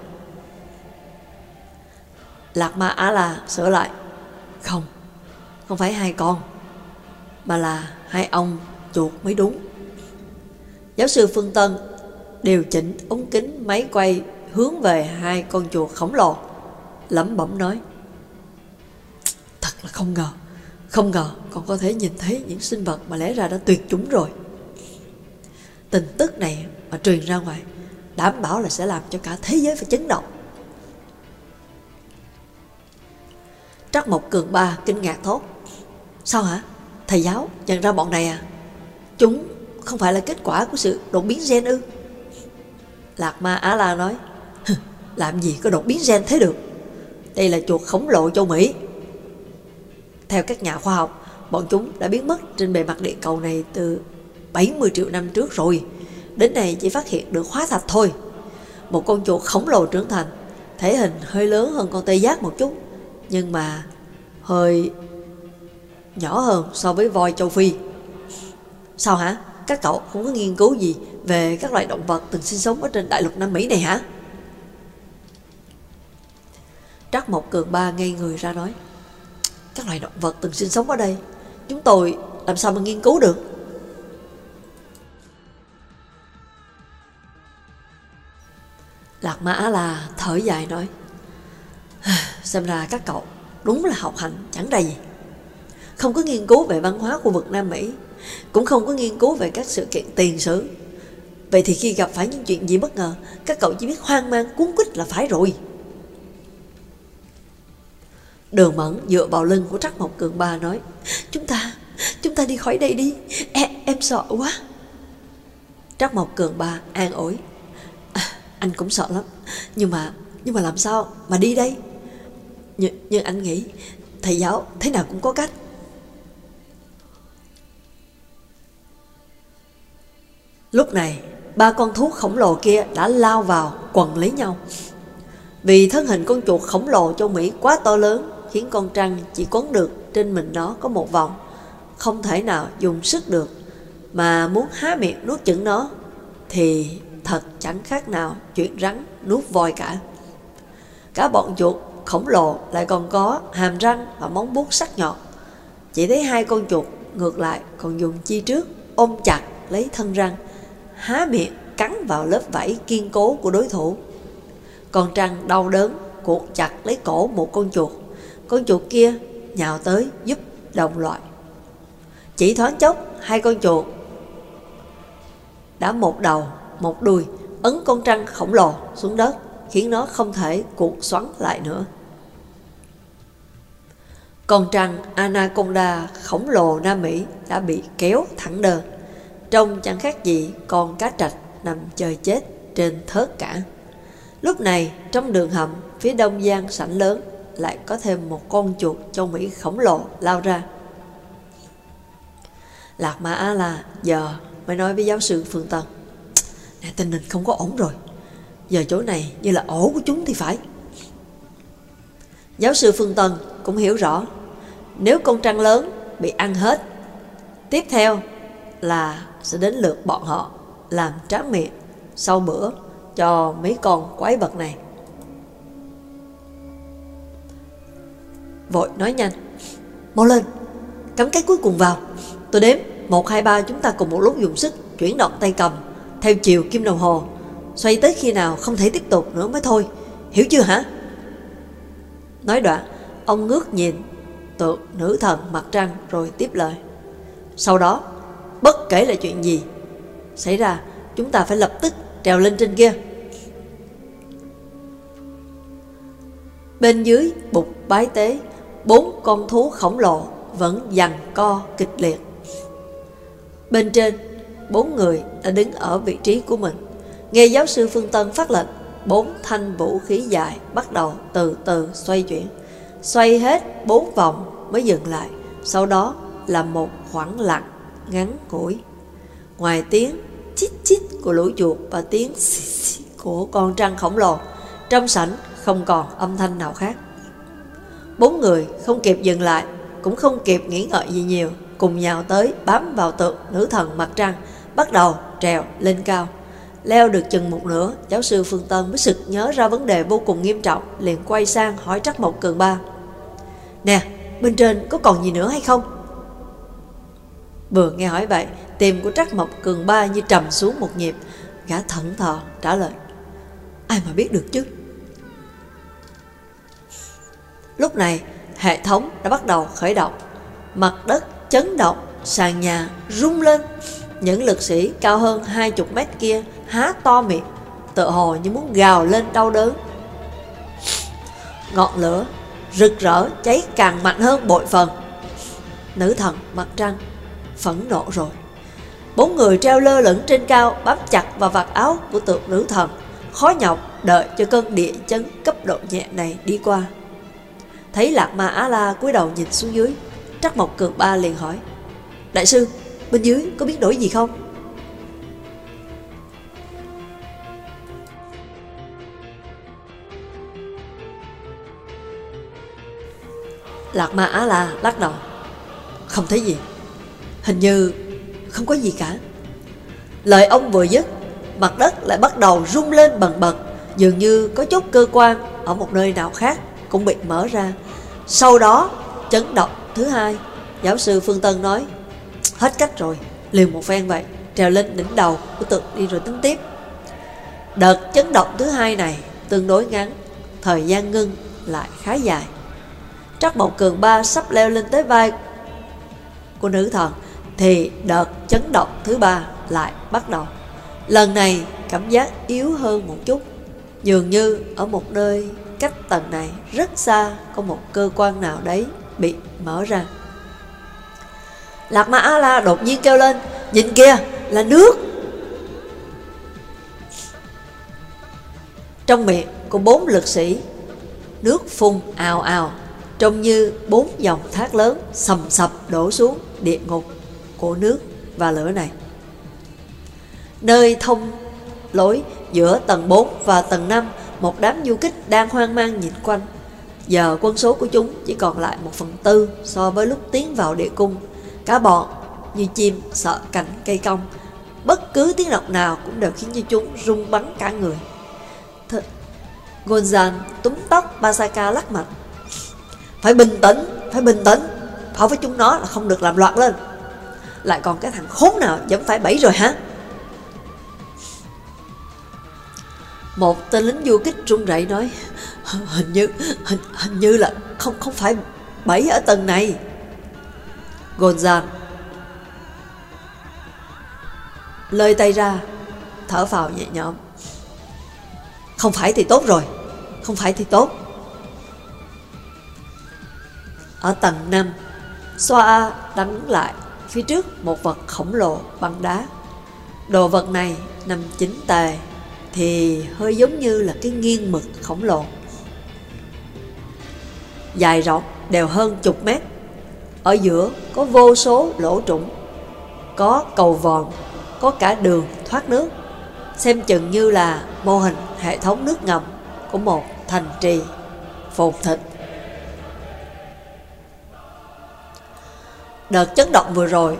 Lạc Ma Á La sửa lại. Không Không phải hai con Mà là hai ông chuột mới đúng. Giáo sư Phương Tân Điều chỉnh ống kính máy quay Hướng về hai con chuột khổng lồ Lẩm bẩm nói thật là không ngờ Không ngờ còn có thể nhìn thấy những sinh vật mà lẽ ra đã tuyệt chủng rồi. Tin tức này mà truyền ra ngoài, Đảm bảo là sẽ làm cho cả thế giới phải chấn động Trắc Mộc Cường Ba kinh ngạc thốt, Sao hả? Thầy giáo nhận ra bọn này à? Chúng không phải là kết quả của sự đột biến gen ư? Lạc Ma Á La nói Làm gì có đột biến gen thế được Đây là chuột khổng lồ châu Mỹ Theo các nhà khoa học, Bọn chúng đã biến mất trên bề mặt địa cầu này từ 70 triệu năm trước rồi Đến nay chỉ phát hiện được hóa thạch thôi Một con chuột khổng lồ trưởng thành, Thể hình hơi lớn hơn con tê giác một chút, Nhưng mà hơi nhỏ hơn so với voi châu Phi Sao hả? Các cậu không có nghiên cứu gì về các loài động vật từng sinh sống ở trên đại lục Nam Mỹ này hả? Trắc Mộc Cường Ba ngay người ra nói, Các loài động vật từng sinh sống ở đây, Chúng tôi làm sao mà nghiên cứu được Lạc Mã là thở dài nói Xem ra các cậu đúng là học hành chẳng ra gì. Không có nghiên cứu về văn hóa khu vực Nam Mỹ Cũng không có nghiên cứu về các sự kiện tiền sử. Vậy thì khi gặp phải những chuyện gì bất ngờ Các cậu chỉ biết hoang mang cuốn quýt là phải rồi. Đường mẫn dựa vào lưng của Trắc Mộc Cường Ba nói Chúng ta, chúng ta đi khỏi đây đi Em, em sợ quá. Trắc Mộc Cường Ba an ủi anh cũng sợ lắm. Nhưng mà, nhưng mà làm sao mà đi đây? Nhưng, nhưng anh nghĩ Thầy giáo thế nào cũng có cách. Lúc này Ba con thú khổng lồ kia đã lao vào quần lấy nhau. Vì thân hình con chuột khổng lồ châu Mỹ quá to lớn Khiến con trăng chỉ quấn được trên mình nó có một vòng. Không thể nào dùng sức được Mà muốn há miệng nuốt chửng nó Thì thật chẳng khác nào chuyện rắn nuốt voi cả Cả bọn chuột khổng lồ lại còn có hàm răng và móng vuốt sắc nhọn Chỉ thấy hai con chuột ngược lại còn dùng chi trước ôm chặt lấy thân răng há miệng cắn vào lớp vảy kiên cố của đối thủ. Con trăng đau đớn cuộn chặt lấy cổ một con chuột. Con chuột kia nhào tới giúp đồng loại. Chỉ thoáng chốc, hai con chuột đã một đầu, một đùi ấn con trăng khổng lồ xuống đất, khiến nó không thể cuộn xoắn lại nữa. Con trăng Anaconda khổng lồ Nam Mỹ đã bị kéo thẳng đơ. Trông chẳng khác gì con cá trạch nằm chờ chết trên thớt cả. Lúc này, trong đường hầm, phía đông gian sảnh lớn, lại có thêm một con chuột châu Mỹ khổng lồ lao ra. Lạc Mã Á La giờ mới nói với giáo sư Phương Tân. Nè, tình hình không có ổn rồi. Giờ chỗ này như là ổ của chúng thì phải. Giáo sư Phương Tân cũng hiểu rõ, nếu con trăng lớn bị ăn hết, tiếp theo là sẽ đến lượt bọn họ làm tráng miệng sau bữa cho mấy con quái vật này. Vội nói nhanh, mau lên, cắm cái cuối cùng vào. Tôi đếm, 1, 2, 3 chúng ta cùng một lúc dùng sức chuyển động tay cầm theo chiều kim đồng hồ, xoay tới khi nào không thể tiếp tục nữa mới thôi, hiểu chưa hả? Nói đoạn, ông ngước nhìn tượng nữ thần mặt trăng rồi tiếp lời. Sau đó, bất kể là chuyện gì xảy ra, chúng ta phải lập tức trèo lên trên kia. Bên dưới bục bái tế, bốn con thú khổng lồ vẫn dằn co kịch liệt. Bên trên, bốn người đã đứng ở vị trí của mình. Nghe giáo sư Phương Tân phát lệnh, bốn thanh vũ khí dài bắt đầu từ từ xoay chuyển. Xoay hết bốn vòng mới dừng lại, sau đó là một khoảng lặng ngắn ngủi. Ngoài tiếng chít chít của lũ chuột và tiếng xì xì của con trăng khổng lồ, trong sảnh không còn âm thanh nào khác. Bốn người không kịp dừng lại, cũng không kịp nghĩ ngợi gì nhiều, cùng nhào tới bám vào tượng nữ thần mặt trăng, bắt đầu trèo lên cao. Leo được chừng một nửa, giáo sư Phương Tân mới sực nhớ ra vấn đề vô cùng nghiêm trọng, liền quay sang hỏi Trắc Mộc Cường Ba. Nè, bên trên có còn gì nữa hay không? Vừa nghe hỏi vậy, tim của Trắc Mộc Cường Ba như trầm xuống một nhịp, gã thẫn thờ trả lời. Ai mà biết được chứ? Lúc này, hệ thống đã bắt đầu khởi động. Mặt đất chấn động, sàn nhà rung lên. Những lực sĩ cao hơn hai chục mét kia há to miệng, tự hồ như muốn gào lên đau đớn. Ngọn lửa rực rỡ cháy càng mạnh hơn bội phần. Nữ thần mặt trăng phẫn nộ rồi. Bốn người treo lơ lửng trên cao bám chặt vào vạt áo của tượng nữ thần, khó nhọc đợi cho cơn địa chấn cấp độ nhẹ này đi qua. Thấy Lạc Ma Á La cúi đầu nhìn xuống dưới, Trắc Mộc Cường Ba liền hỏi: "Đại sư, bên dưới có biết đổi gì không?" Lạc Ma Á La lắc đầu. Không thấy gì. Hình như không có gì cả. Lời ông vừa dứt, Mặt đất lại bắt đầu rung lên bần bật. Dường như có chút cơ quan Ở một nơi nào khác cũng bị mở ra. Sau đó, chấn động thứ hai, Giáo sư Phương Tân nói Hết cách rồi Liều một phen vậy Trèo lên đỉnh đầu của tượng đi rồi tính tiếp Đợt chấn động thứ hai này Tương đối ngắn Thời gian ngưng lại khá dài Trắc Mộng Cường Ba sắp leo lên tới vai của nữ thần thì đợt chấn động thứ ba lại bắt đầu. Lần này cảm giác yếu hơn một chút, dường như ở một nơi cách tầng này rất xa có một cơ quan nào đấy bị mở ra. Lạc Ma A-la đột nhiên kêu lên, nhìn kia là nước. Trong miệng của bốn lực sĩ, nước phun ào ào trông như bốn dòng thác lớn sầm sập đổ xuống địa ngục của nước và lửa này. Nơi thông lối giữa tầng 4 và tầng 5, một đám du kích đang hoang mang nhìn quanh. Giờ quân số của chúng chỉ còn lại một phần tư so với lúc tiến vào địa cung. Cả bọn như chim sợ cành cây cong. Bất cứ tiếng động nào cũng đều khiến cho chúng rung bắn cả người. Th Gonzan túm tóc Basaka lắc mạnh phải bình tĩnh phải bình tĩnh. Pháo với chúng nó là không được làm loạn lên. Lại còn cái thằng khốn nào dám phải bẫy rồi hả? Một tên lính du kích run rẩy nói hình như hình, hình như là không không phải bẫy ở tầng này. Gonzan lơi tay ra thở phào nhẹ nhõm không phải thì tốt rồi không phải thì tốt ở tầng 5, Xoa đánh lại phía trước một vật khổng lồ bằng đá. Đồ vật này nằm chính tề thì hơi giống như là cái nghiêng mực khổng lồ. Dài rộng đều hơn chục mét. Ở giữa có vô số lỗ trũng, có cầu vòn, có cả đường thoát nước. Xem chừng như là mô hình hệ thống nước ngầm của một thành trì phồn thịnh. Đợt chấn động vừa rồi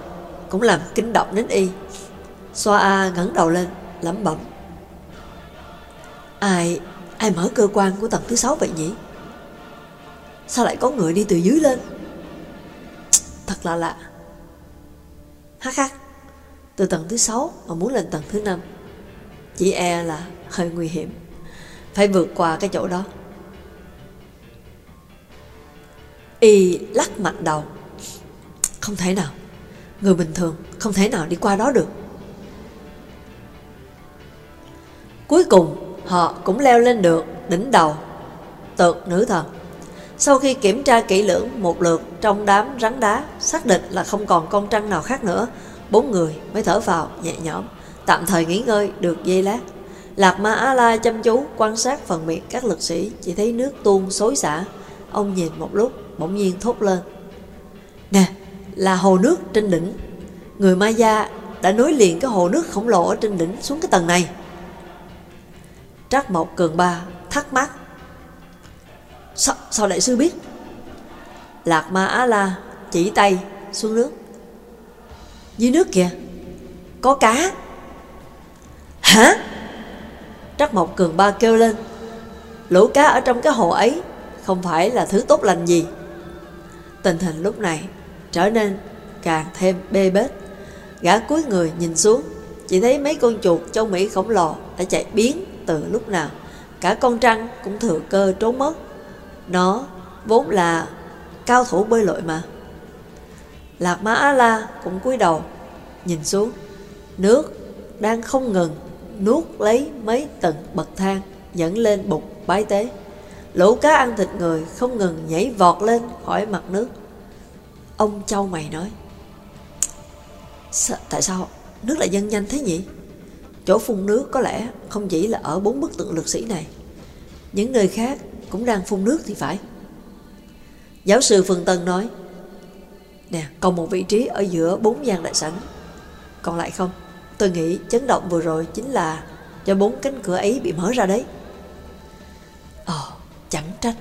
cũng làm kinh động đến y. Xoa A ngẩng đầu lên, lẩm bẩm. Ai, ai mở cơ quan của tầng thứ sáu vậy nhỉ? Sao lại có người đi từ dưới lên? Thật là lạ. Hắc hắc, từ tầng thứ sáu mà muốn lên tầng thứ năm Chỉ e là hơi nguy hiểm. Phải vượt qua cái chỗ đó. Y lắc mạnh đầu không thể nào Người bình thường không thể nào đi qua đó được Cuối cùng họ cũng leo lên được đỉnh đầu tượng nữ thần sau khi kiểm tra kỹ lưỡng một lượt trong đám rắn đá, Xác định là không còn con trăng nào khác nữa, Bốn người mới thở vào nhẹ nhõm, Tạm thời nghỉ ngơi được giây lát Lạc Ma á la chăm chú quan sát phần miệng các lực sĩ, Chỉ thấy nước tuôn xối xả Ông nhìn một lúc, bỗng nhiên thốt lên Nè, là hồ nước trên đỉnh. Người ma gia đã nối liền cái hồ nước khổng lồ ở trên đỉnh xuống cái tầng này. Trác Mộc Cường Ba thắc mắc. Sao, sao đại sư biết? Lạc Ma Á La chỉ tay xuống nước. Dưới nước kìa, có cá. Hả? Trắc Mộc Cường Ba kêu lên. Lũ cá ở trong cái hồ ấy không phải là thứ tốt lành gì. Tình hình lúc này trở nên càng thêm bê bết. Gã cuối người nhìn xuống, chỉ thấy mấy con chuột châu Mỹ khổng lồ đã chạy biến từ lúc nào. Cả con trăng cũng thừa cơ trốn mất. Nó vốn là cao thủ bơi lội mà. Lạc Ma Á La cũng cúi đầu, nhìn xuống, nước đang không ngừng nuốt lấy mấy tầng bậc thang dẫn lên bục bái tế. Lũ cá ăn thịt người không ngừng nhảy vọt lên khỏi mặt nước. Ông Châu mày nói, Tại sao nước lại dâng nhanh thế nhỉ? Chỗ phun nước có lẽ không chỉ là ở bốn bức tượng lực sĩ này. Những nơi khác cũng đang phun nước thì phải. Giáo sư Phương Tân nói, Nè, còn một vị trí ở giữa bốn gian đại sảnh. Còn lại không? Tôi nghĩ chấn động vừa rồi chính là cho bốn cánh cửa ấy bị mở ra đấy. Ồ, chẳng trách.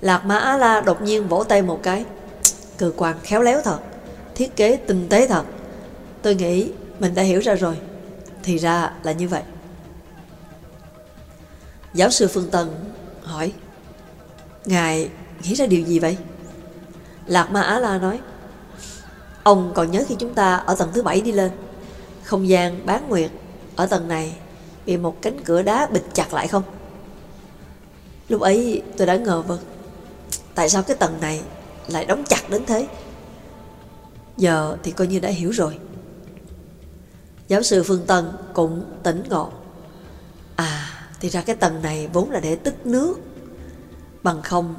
Lạc Mã Á La đột nhiên vỗ tay một cái. Cơ quan khéo léo thật, thiết kế tinh tế thật. Tôi nghĩ mình đã hiểu ra rồi. Thì ra là như vậy. Giáo sư Phương Tân hỏi, Ngài nghĩ ra điều gì vậy? Lạc Ma Á La nói, Ông còn nhớ khi chúng ta ở tầng thứ bảy đi lên, Không gian bán nguyệt Ở tầng này Bị một cánh cửa đá bịt chặt lại không? Lúc ấy tôi đã ngờ vực, Tại sao cái tầng này Lại đóng chặt đến thế? Giờ thì coi như đã hiểu rồi. Giáo sư Phương Tân cũng tỉnh ngộ À thì ra cái tầng này vốn là để tích nước. Bằng không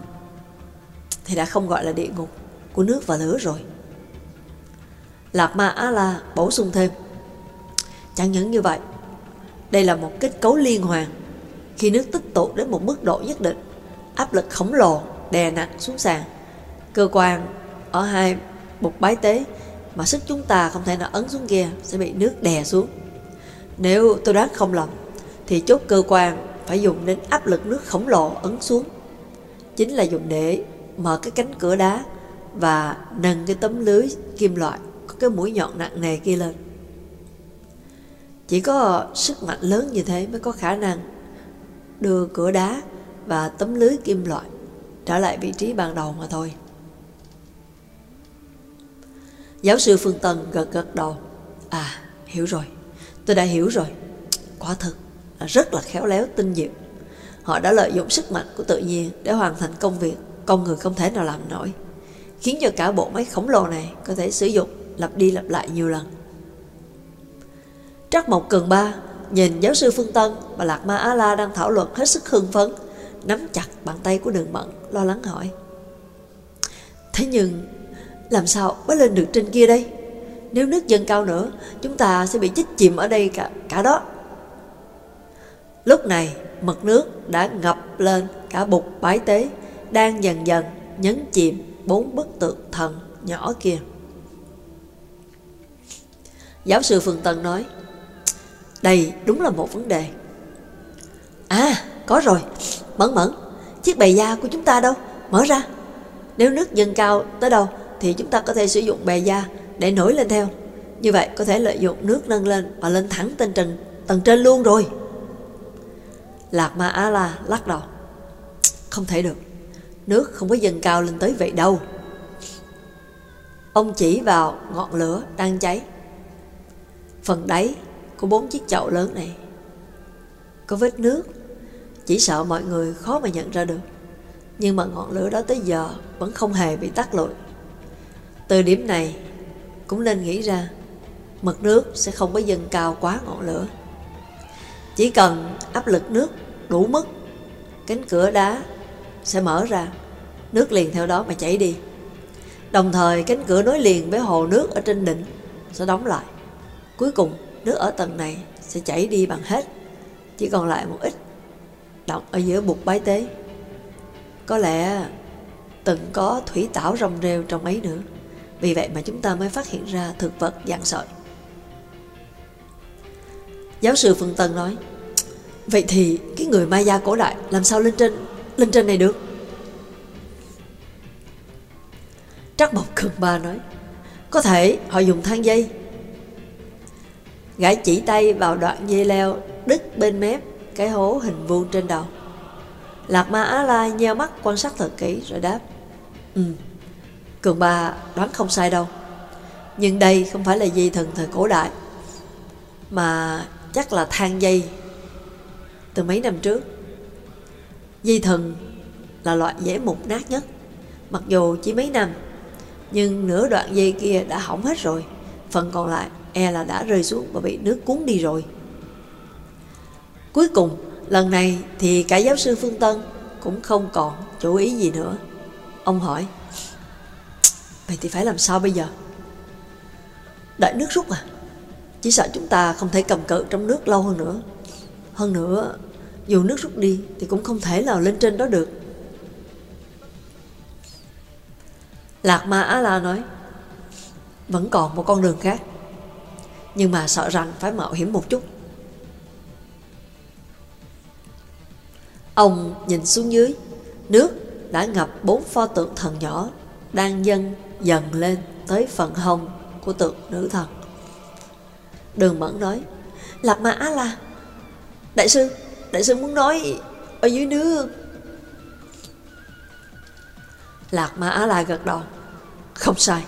Thì đã không gọi là địa ngục Của nước và lửa rồi. Lạc Ma Á La bổ sung thêm. Chẳng những như vậy, Đây là một kết cấu liên hoàn. Khi nước tích tụ đến một mức độ nhất định, Áp lực khổng lồ đè nặng xuống sàn. Cơ quan ở hai bục bái tế Mà sức chúng ta không thể nào ấn xuống kia Sẽ bị nước đè xuống. Nếu tôi đoán không lầm thì chốt cơ quan phải dùng đến áp lực nước khổng lồ ấn xuống. Chính là dùng để mở cái cánh cửa đá Và nâng cái tấm lưới kim loại Có cái mũi nhọn nặng nề kia lên. Chỉ có sức mạnh lớn như thế mới có khả năng Đưa cửa đá và tấm lưới kim loại Trở lại vị trí ban đầu mà thôi. Giáo sư Phương Tân gật gật đầu. À hiểu rồi. Tôi đã hiểu rồi. Quả thực rất là khéo léo tinh diệu. Họ đã lợi dụng sức mạnh của tự nhiên Để hoàn thành công việc Con người không thể nào làm nổi Khiến cho cả bộ máy khổng lồ này Có thể sử dụng lặp đi lặp lại nhiều lần. Trắc Mộc Cường Ba Nhìn giáo sư Phương Tân Và Lạc Ma Á La đang thảo luận hết sức hưng phấn Nắm chặt bàn tay của đường mận Lo lắng hỏi Thế nhưng làm sao mới lên được trên kia đây? Nếu nước dâng cao nữa Chúng ta sẽ bị chết chìm ở đây cả, cả đó. Lúc này mực nước đã ngập lên cả bục bái tế Đang dần dần nhấn chìm bốn bức tượng thần nhỏ kia. Giáo sư Phương Tân nói Đây đúng là một vấn đề. À có rồi. Mẫn mẫn Chiếc bè da của chúng ta đâu? Mở ra. Nếu nước dâng cao tới đâu thì chúng ta có thể sử dụng bè da để nổi lên theo. Như vậy có thể lợi dụng nước nâng lên và lên thẳng tên trần, tầng trên luôn rồi. Lạc Ma Á La lắc đầu. Không thể được. Nước không có dâng cao lên tới vậy đâu. Ông chỉ vào ngọn lửa đang cháy. Phần đáy của bốn chiếc chậu lớn này có vết nước. Chỉ sợ mọi người khó mà nhận ra được. Nhưng mà ngọn lửa đó tới giờ vẫn không hề bị tắt lụi. Từ điểm này cũng nên nghĩ ra, mực nước sẽ không có dâng cao quá ngọn lửa. Chỉ cần áp lực nước đủ mức, cánh cửa đá sẽ mở ra, nước liền theo đó mà chảy đi. Đồng thời cánh cửa nối liền với hồ nước ở trên đỉnh sẽ đóng lại. Cuối cùng nước ở tầng này sẽ chảy đi bằng hết, chỉ còn lại một ít động ở giữa bục bái tế. Có lẽ từng có thủy tảo rong rêu trong ấy nữa. Vì vậy mà chúng ta mới phát hiện ra thực vật dạng sợi. Giáo sư Phương Tân nói, Vậy thì cái người Maya cổ đại làm sao lên trên lên trên này được? Trắc Mộc Cường Ba nói, Có thể họ dùng thang dây. Gã chỉ tay vào đoạn dây leo đứt bên mép cái hố hình vuông trên đầu. Lạc Ma Á La nheo mắt quan sát thật kỹ rồi đáp, Ừ, Cường ba đoán không sai đâu Nhưng đây không phải là dây thần thời cổ đại Mà chắc là thang dây từ mấy năm trước Dây thần là loại dễ mục nát nhất Mặc dù chỉ mấy năm, nhưng nửa đoạn dây kia đã hỏng hết rồi. Phần còn lại e là đã rơi xuống và bị nước cuốn đi rồi. Cuối cùng, lần này thì cả giáo sư Phương Tân cũng không còn chú ý gì nữa. Ông hỏi, Vậy thì phải làm sao bây giờ? Đợi nước rút à? Chỉ sợ chúng ta không thể cầm cự trong nước lâu hơn nữa. Hơn nữa, dù nước rút đi thì cũng không thể nào lên trên đó được. Lạc Ma Á La nói, vẫn còn một con đường khác. Nhưng mà sợ rằng phải mạo hiểm một chút. Ông nhìn xuống dưới, nước đã ngập bốn pho tượng thần nhỏ đang dâng dần lên tới phần hông của tượng nữ thần. Đường Mẫn nói, Lạc Ma Á La, Đại sư, Đại sư muốn nói ở dưới nước. Lạc Ma Á La gật đầu, không sai.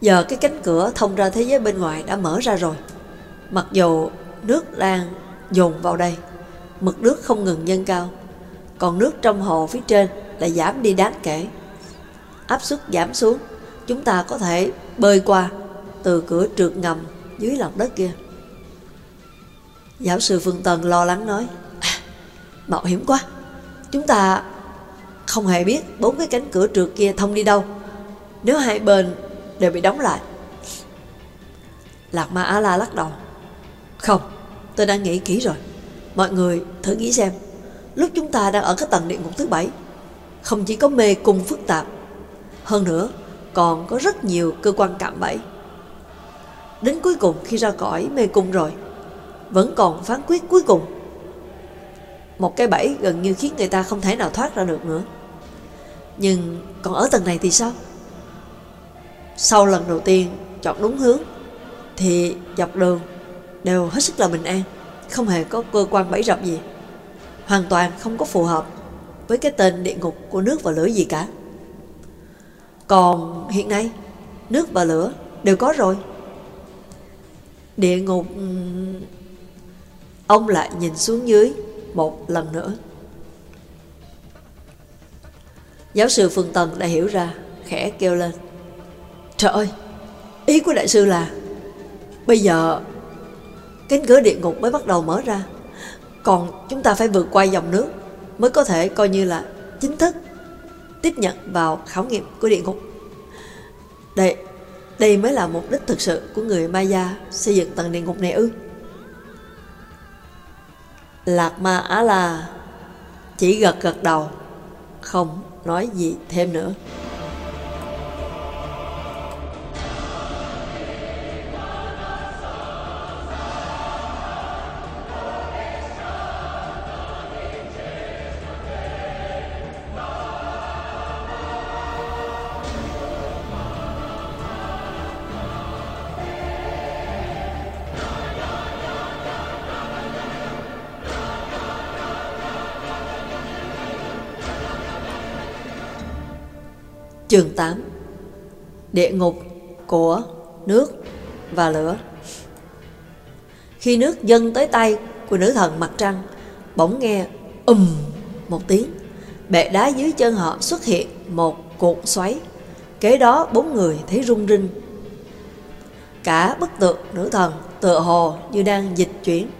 Giờ cái cánh cửa thông ra thế giới bên ngoài đã mở ra rồi. Mặc dù nước đang dồn vào đây, mực nước không ngừng dâng cao, còn nước trong hồ phía trên lại giảm đi đáng kể. Áp suất giảm xuống, chúng ta có thể bơi qua từ cửa trượt ngầm dưới lòng đất kia. Giáo sư Phương Tần lo lắng nói, à, mạo hiểm quá, chúng ta không hề biết bốn cái cánh cửa trượt kia thông đi đâu. Nếu hai bên đều bị đóng lại. Lạc Ma Á La lắc đầu. Không, tôi đã nghĩ kỹ rồi. Mọi người thử nghĩ xem, lúc chúng ta đang ở cái tầng địa ngục thứ bảy, không chỉ có mê cung phức tạp, hơn nữa còn có rất nhiều cơ quan cạm bẫy. Đến cuối cùng khi ra cõi mê cung rồi, vẫn còn phán quyết cuối cùng. Một cái bẫy gần như khiến người ta không thể nào thoát ra được nữa. Nhưng còn ở tầng này thì sao? Sau lần đầu tiên chọn đúng hướng thì dọc đường đều hết sức là bình an, không hề có cơ quan bẫy rập gì. Hoàn toàn không có phù hợp với cái tên địa ngục của nước và lửa gì cả. Còn hiện nay, nước và lửa đều có rồi. Địa ngục... Ông lại nhìn xuống dưới một lần nữa. Giáo sư Phương Tần đã hiểu ra, khẽ kêu lên. Trời ơi, ý của đại sư là bây giờ cánh cửa địa ngục mới bắt đầu mở ra. Còn chúng ta phải vượt qua dòng nước mới có thể coi như là chính thức tiếp nhận vào khảo nghiệm của địa ngục. Đây, đây mới là mục đích thực sự của người Maya xây dựng tầng địa ngục này ư. Lạc Ma Á La chỉ gật gật đầu, không nói gì thêm nữa. Chương 8 Địa ngục của nước và lửa. Khi nước dâng tới tay của nữ thần mặt trăng, Bỗng nghe ùm một tiếng, Bệ đá dưới chân họ xuất hiện một cột xoáy. Kế đó bốn người thấy rung rinh. Cả bức tượng nữ thần tựa hồ như đang dịch chuyển.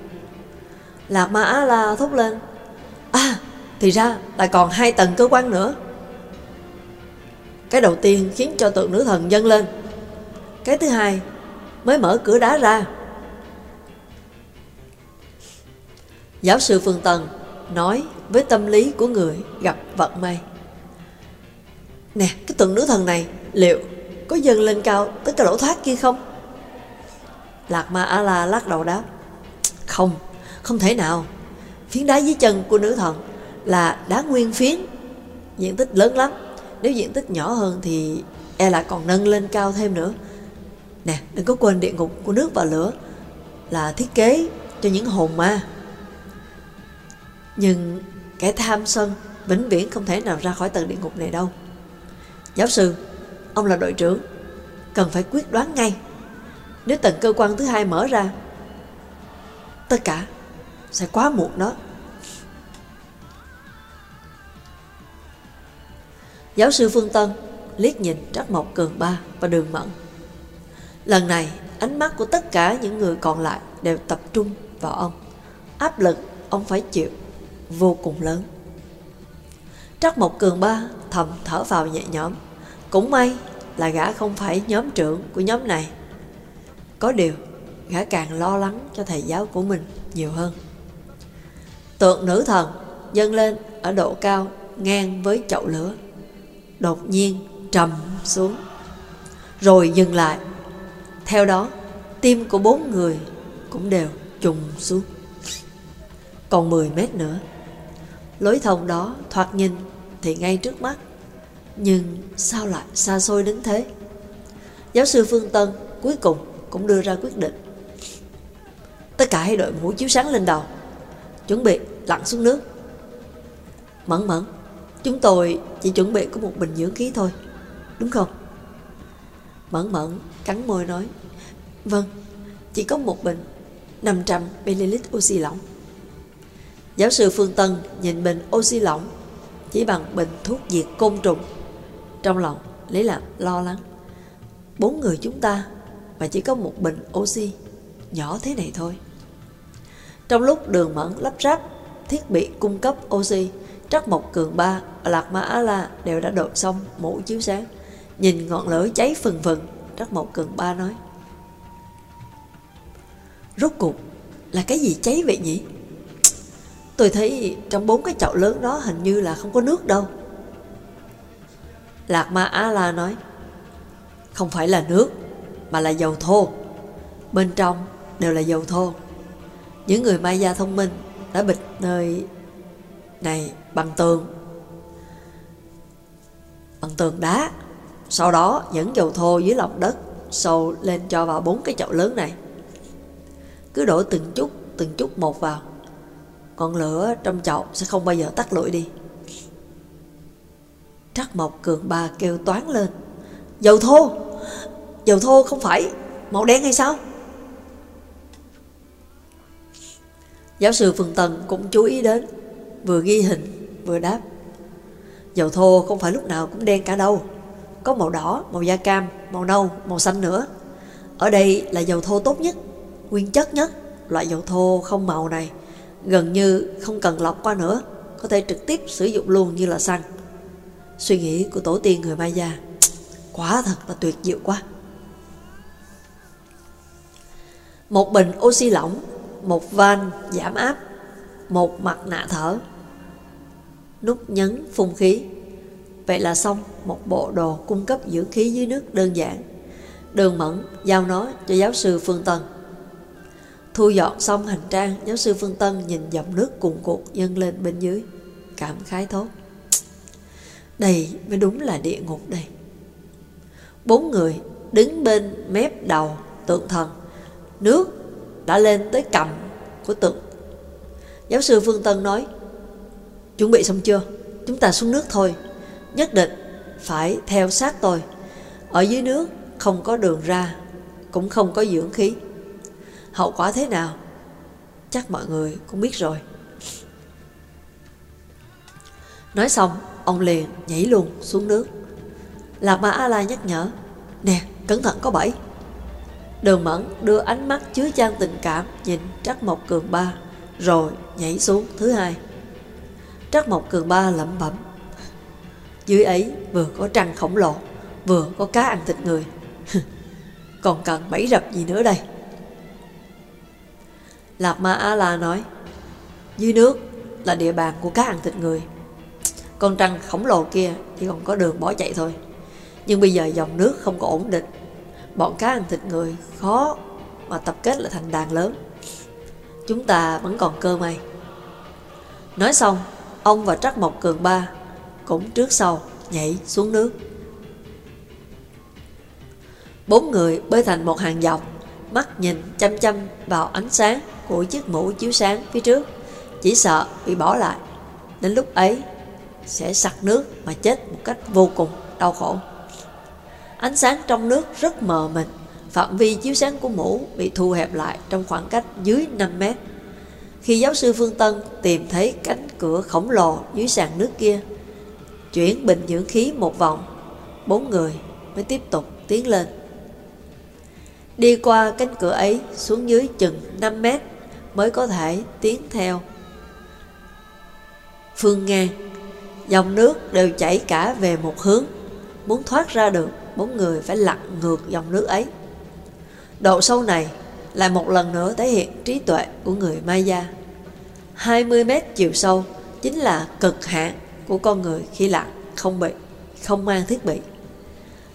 Lạc Ma Á La thốt lên À thì ra lại còn hai tầng cơ quan nữa cái đầu tiên khiến cho tượng nữ thần dâng lên. Cái thứ hai mới mở cửa đá ra. Giáo sư Phương Tần nói với tâm lý của người gặp vận may. Nè, cái tượng nữ thần này liệu có dâng lên cao tới cái lỗ thoát kia không? Lạc Ma A-la lắc đầu đáp Không, không thể nào. Phiến đá dưới chân của nữ thần là đá nguyên phiến Diện tích lớn lắm nếu diện tích nhỏ hơn thì e lại còn nâng lên cao thêm nữa. Nè, đừng có quên địa ngục của nước và lửa là thiết kế cho những hồn ma. Nhưng kẻ tham sân vĩnh viễn không thể nào ra khỏi tầng địa ngục này đâu. Giáo sư, ông là đội trưởng, cần phải quyết đoán ngay. Nếu tầng cơ quan thứ hai mở ra, tất cả sẽ quá muộn đó. Giáo sư Phương Tân liếc nhìn Trắc Mộc Cường Ba và Đường Mẫn. Lần này, ánh mắt của tất cả những người còn lại đều tập trung vào ông. Áp lực ông phải chịu vô cùng lớn. Trắc Mộc Cường Ba thầm thở vào nhẹ nhõm. Cũng may là gã không phải nhóm trưởng của nhóm này. Có điều, gã càng lo lắng cho thầy giáo của mình nhiều hơn. Tượng nữ thần dâng lên ở độ cao ngang với chậu lửa. Đột nhiên trầm xuống, rồi dừng lại. Theo đó, tim của bốn người cũng đều trùng xuống. Còn 10 mét nữa, lối thông đó thoạt nhìn thì ngay trước mắt, nhưng sao lại xa xôi đến thế? Giáo sư Phương Tân cuối cùng cũng đưa ra quyết định. Tất cả hãy đội mũ chiếu sáng lên đầu, chuẩn bị lặn xuống nước. Mẫn mẫn, chúng tôi chỉ chuẩn bị có một bình dưỡng khí thôi, đúng không? Mẫn mẫn cắn môi nói, vâng, chỉ có một bình 500ml oxy lỏng. Giáo sư Phương Tân nhìn bình oxy lỏng chỉ bằng bình thuốc diệt côn trùng. Trong lòng lấy làm lo lắng. Bốn người chúng ta mà chỉ có một bình oxy nhỏ thế này thôi. Trong lúc đường mẫn lắp ráp thiết bị cung cấp oxy, Trắc Mộc Cường Ba và Lạc Ma Á La đều đã đột xong mũ chiếu sáng. Nhìn ngọn lửa cháy phừng phừng, Trắc Mộc Cường Ba nói. Rốt cuộc là cái gì cháy vậy nhỉ? Tôi thấy trong bốn cái chậu lớn đó hình như là không có nước đâu. Lạc Ma Á La nói, không phải là nước, mà là dầu thô. Bên trong đều là dầu thô. Những người Maya thông minh đã bịt nơi này bằng tường. Bằng tường đá. Sau đó dẫn dầu thô dưới lòng đất sâu lên cho vào bốn cái chậu lớn này. Cứ đổ từng chút, từng chút một vào Ngọn lửa trong chậu sẽ không bao giờ tắt lụi đi Trắc Mộc Cường Ba kêu toán lên Dầu thô Dầu thô không phải màu đen hay sao Giáo sư Phương Tần cũng chú ý đến Vừa ghi hình vừa đáp. Dầu thô không phải lúc nào cũng đen cả đâu. Có màu đỏ, màu da cam, màu nâu, màu xanh nữa. Ở đây là dầu thô tốt nhất Nguyên chất nhất. Loại dầu thô không màu này gần như không cần lọc qua nữa, có thể trực tiếp sử dụng luôn như là xăng. Suy nghĩ của tổ tiên người Maya. Quả thật là tuyệt diệu quá. Một bình oxy lỏng, một van giảm áp, một mặt nạ thở, nút nhấn phun khí. Vậy là xong một bộ đồ cung cấp dưỡng khí dưới nước đơn giản. Đường Mẫn giao nó cho giáo sư Phương Tân. Thu dọn xong hành trang, giáo sư Phương Tân nhìn dòng nước cuồn cuộn dâng lên bên dưới. Cảm khái thốt. Đây mới đúng là địa ngục đây. Bốn người đứng bên mép đầu tượng thần. Nước đã lên tới cầm của tượng. Giáo sư Phương Tân nói, chuẩn bị xong chưa? Chúng ta xuống nước thôi. Nhất định phải theo sát tôi. Ở dưới nước không có đường ra, cũng không có dưỡng khí. Hậu quả thế nào Chắc mọi người cũng biết rồi Nói xong Ông liền nhảy luôn xuống nước Lạc Ma A-la nhắc nhở Nè cẩn thận có bẫy Đường Mẫn đưa ánh mắt chứa chan tình cảm Nhìn Trắc Mộc Cường Ba Rồi nhảy xuống thứ hai Trác Mộc Cường Ba lẩm bẩm. Dưới ấy vừa có trăng khổng lồ, Vừa có cá ăn thịt người. Còn cần bẫy rập gì nữa đây? Lạp Ma Á La nói, Dưới nước là địa bàn của cá ăn thịt người. Con trăng khổng lồ kia Chỉ còn có đường bỏ chạy thôi. Nhưng bây giờ dòng nước không có ổn định. Bọn cá ăn thịt người khó Mà tập kết lại thành đàn lớn. Chúng ta vẫn còn cơ may. Nói xong Ông và Trắc Mộc Cường Ba Cũng trước sau nhảy xuống nước. Bốn người bơi thành một hàng dọc, Mắt nhìn chăm chăm vào ánh sáng của chiếc mũ chiếu sáng phía trước, Chỉ sợ bị bỏ lại. Đến lúc ấy, sẽ sặc nước mà chết một cách vô cùng đau khổ. Ánh sáng trong nước rất mờ mịt, Phạm vi chiếu sáng của mũ bị thu hẹp lại trong khoảng cách dưới 5 mét. Khi giáo sư Phương Tân tìm thấy cánh cửa khổng lồ dưới sàn nước kia, Chuyển bình dưỡng khí một vòng, Bốn người mới tiếp tục tiến lên. Đi qua cánh cửa ấy xuống dưới chừng 5 mét Mới có thể tiến theo. Phương ngang Dòng nước đều chảy cả về một hướng, Muốn thoát ra được, Bốn người phải lặn ngược dòng nước ấy. Độ sâu này lại một lần nữa thể hiện trí tuệ của người Maya. 20 mét chiều sâu Chính là cực hạn của con người khi lặn Không bị, Không mang thiết bị.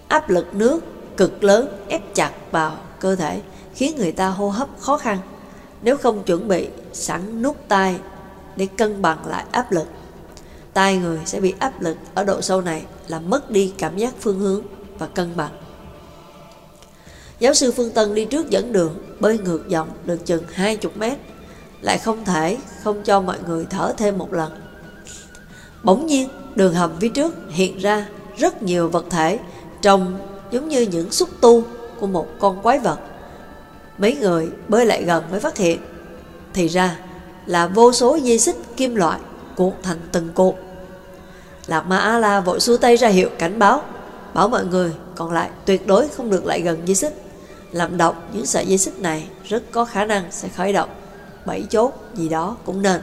Áp lực nước cực lớn ép chặt vào cơ thể, Khiến người ta hô hấp khó khăn. Nếu không chuẩn bị sẵn nút tay Để cân bằng lại áp lực, tai người sẽ bị áp lực ở độ sâu này làm mất đi cảm giác phương hướng và cân bằng. Giáo sư Phương Tân đi trước dẫn đường, bơi ngược dòng được chừng 20 mét, lại không thể không cho mọi người thở thêm một lần. Bỗng nhiên, đường hầm phía trước hiện ra rất nhiều vật thể trông giống như những xúc tu của một con quái vật. Mấy người bơi lại gần mới phát hiện, thì ra là vô số dây xích kim loại cuộn thành từng cột. Lạc Ma A-la vội xua tay ra hiệu cảnh báo, bảo mọi người còn lại tuyệt đối không được lại gần dây xích. Làm động những sợi dây xích này rất có khả năng sẽ khởi động. Bảy chốt gì đó cũng nên.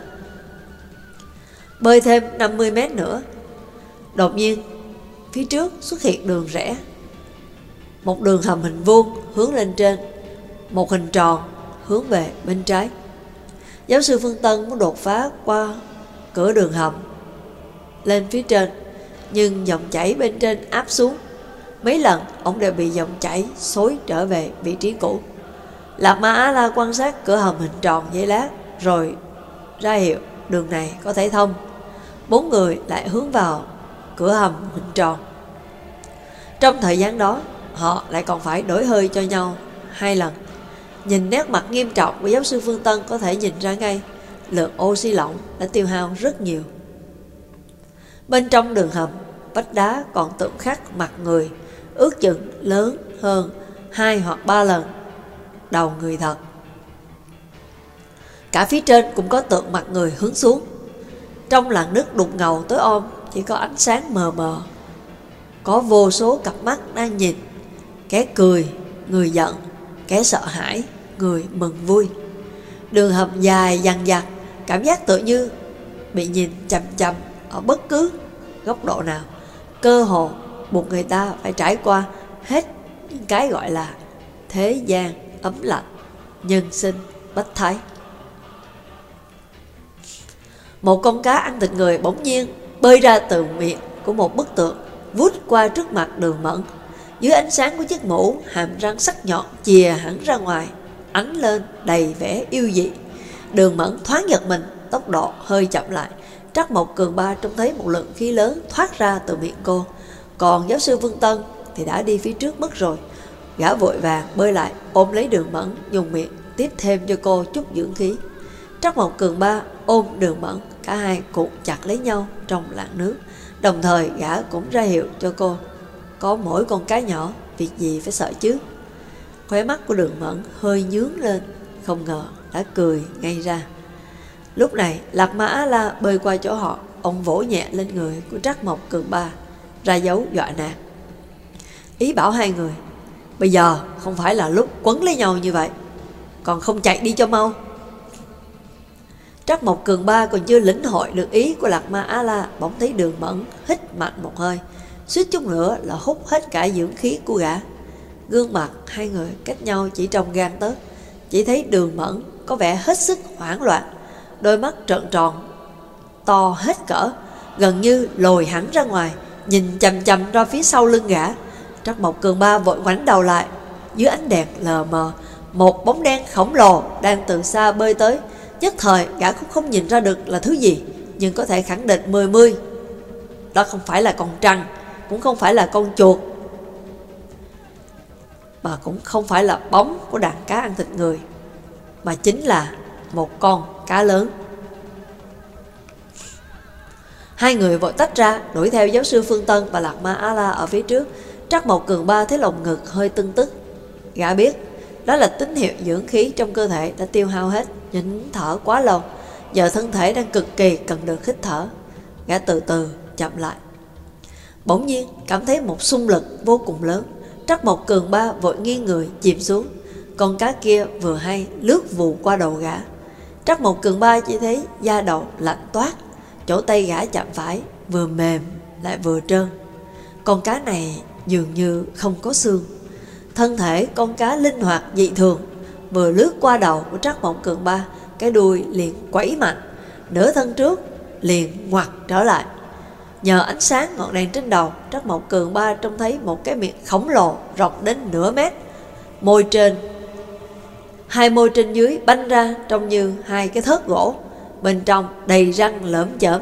Bơi thêm 50 mét nữa. Đột nhiên, phía trước xuất hiện đường rẽ. Một đường hầm hình vuông hướng lên trên, một hình tròn hướng về bên trái. Giáo sư Phương Tân muốn đột phá qua cửa đường hầm lên phía trên nhưng dòng chảy bên trên áp xuống mấy lần ông đều bị dòng chảy xối trở về vị trí cũ. Lạc ma á la quan sát cửa hầm hình tròn giấy lát rồi ra hiệu đường này có thể thông. Bốn người lại hướng vào cửa hầm hình tròn. Trong thời gian đó họ lại còn phải đổi hơi cho nhau hai lần. Nhìn nét mặt nghiêm trọng của giáo sư phương tân có thể nhìn ra ngay lượng oxy lỏng đã tiêu hao rất nhiều. Bên trong đường hầm, vách đá còn tượng khắc mặt người, ước chừng lớn hơn hai hoặc ba lần đầu người thật. Cả phía trên cũng có tượng mặt người hướng xuống. Trong làn nước đục ngầu tối om chỉ có ánh sáng mờ mờ. Có vô số cặp mắt đang nhìn, kẻ cười, người giận, kẻ sợ hãi, người mừng vui. Đường hầm dài dằn dặt Cảm giác tự như bị nhìn chầm chầm ở bất cứ góc độ nào. Cơ hồ buộc người ta phải trải qua hết cái gọi là thế gian ấm lạnh, nhân sinh, bất thái. Một con cá ăn thịt người bỗng nhiên bơi ra từ miệng của một bức tượng, vút qua trước mặt đường mẫn. Dưới ánh sáng của chiếc mũ, hàm răng sắc nhọn chìa hẳn ra ngoài, ánh lên đầy vẻ yêu dị. Đường mẫn thoáng giật mình, tốc độ hơi chậm lại. Trắc Mộc Cường Ba trông thấy một lượng khí lớn thoát ra từ miệng cô. Còn giáo sư Vương Tân thì đã đi phía trước mất rồi. Gã vội vàng bơi lại, ôm lấy đường mẫn, dùng miệng tiếp thêm cho cô chút dưỡng khí. Trắc Mộc Cường Ba ôm đường mẫn, cả hai cuộn chặt lấy nhau trong làn nước. Đồng thời gã cũng ra hiệu cho cô. Có mỗi con cá nhỏ, việc gì phải sợ chứ. Khóe mắt của đường mẫn hơi nhướng lên, không ngờ đã cười ngay ra. Lúc này Lạc mã La bơi qua chỗ họ Ông vỗ nhẹ lên người của Trắc Mộc Cường Ba ra dấu dọa nạt Ý bảo hai người, Bây giờ không phải là lúc quấn lấy nhau như vậy, Còn không chạy đi cho mau. Trắc Mộc Cường Ba còn chưa lĩnh hội được ý của Lạc Ma Á La, Bỗng thấy đường mẫn hít mạnh một hơi, Suýt chút nữa là hút hết cả dưỡng khí của gã. Gương mặt hai người cách nhau chỉ trong gan tớt Chỉ thấy đường mẫn có vẻ hết sức hoảng loạn, Đôi mắt trợn tròn, To hết cỡ, Gần như lồi hẳn ra ngoài Nhìn chầm chầm ra phía sau lưng gã. Trắc Mộc Cường Ba vội ngoảnh đầu lại. Dưới ánh đèn lờ mờ, Một bóng đen khổng lồ đang từ xa bơi tới. Nhất thời, gã cũng không nhìn ra được là thứ gì, Nhưng có thể khẳng định mười mươi. Đó không phải là con trăng, Cũng không phải là con chuột, Mà cũng không phải là bóng của đàn cá ăn thịt người, Mà chính là một con cá lớn. Hai người vội tách ra, đuổi theo giáo sư Phương Tân và Lạc Ma A-la ở phía trước. Trắc Mộc Cường Ba thấy lồng ngực hơi tưng tức. Gã biết, đó là tín hiệu dưỡng khí trong cơ thể đã tiêu hao hết, nhịn thở quá lâu. Giờ thân thể đang cực kỳ cần được hít thở. Gã từ từ chậm lại. Bỗng nhiên cảm thấy một xung lực vô cùng lớn Trắc Mộc Cường Ba vội nghiêng người chìm xuống Con cá kia vừa hay lướt vụ qua đầu gã Trắc Mộc Cường Ba chỉ thấy da đầu lạnh toát Chỗ tay gã chạm phải, Vừa mềm, lại vừa trơn. Con cá này dường như không có xương. Thân thể con cá linh hoạt, dị thường. Vừa lướt qua đầu của trác mộng Cường Ba, Cái đuôi liền quẩy mạnh. Nửa thân trước liền ngoặt trở lại. Nhờ ánh sáng ngọn đèn trên đầu, trác mộng Cường Ba trông thấy một cái miệng khổng lồ Rộng đến nửa mét. Môi trên, Hai môi trên dưới banh ra Trông như hai cái thớt gỗ. Bên trong đầy răng lởm chởm.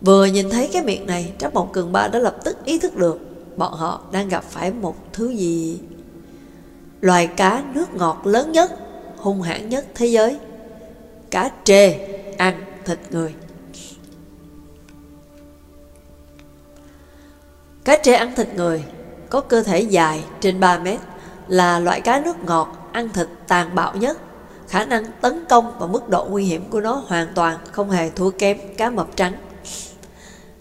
Vừa nhìn thấy cái miệng này, Trác Mộng Cường Ba đã lập tức ý thức được Bọn họ đang gặp phải một thứ gì. Loài cá nước ngọt lớn nhất, Hung hãn nhất thế giới. Cá trê, Ăn thịt người. Cá trê ăn thịt người, Có cơ thể dài trên 3 mét, Là loại cá nước ngọt Ăn thịt tàn bạo nhất. Khả năng tấn công và mức độ nguy hiểm của nó Hoàn toàn không hề thua kém cá mập trắng.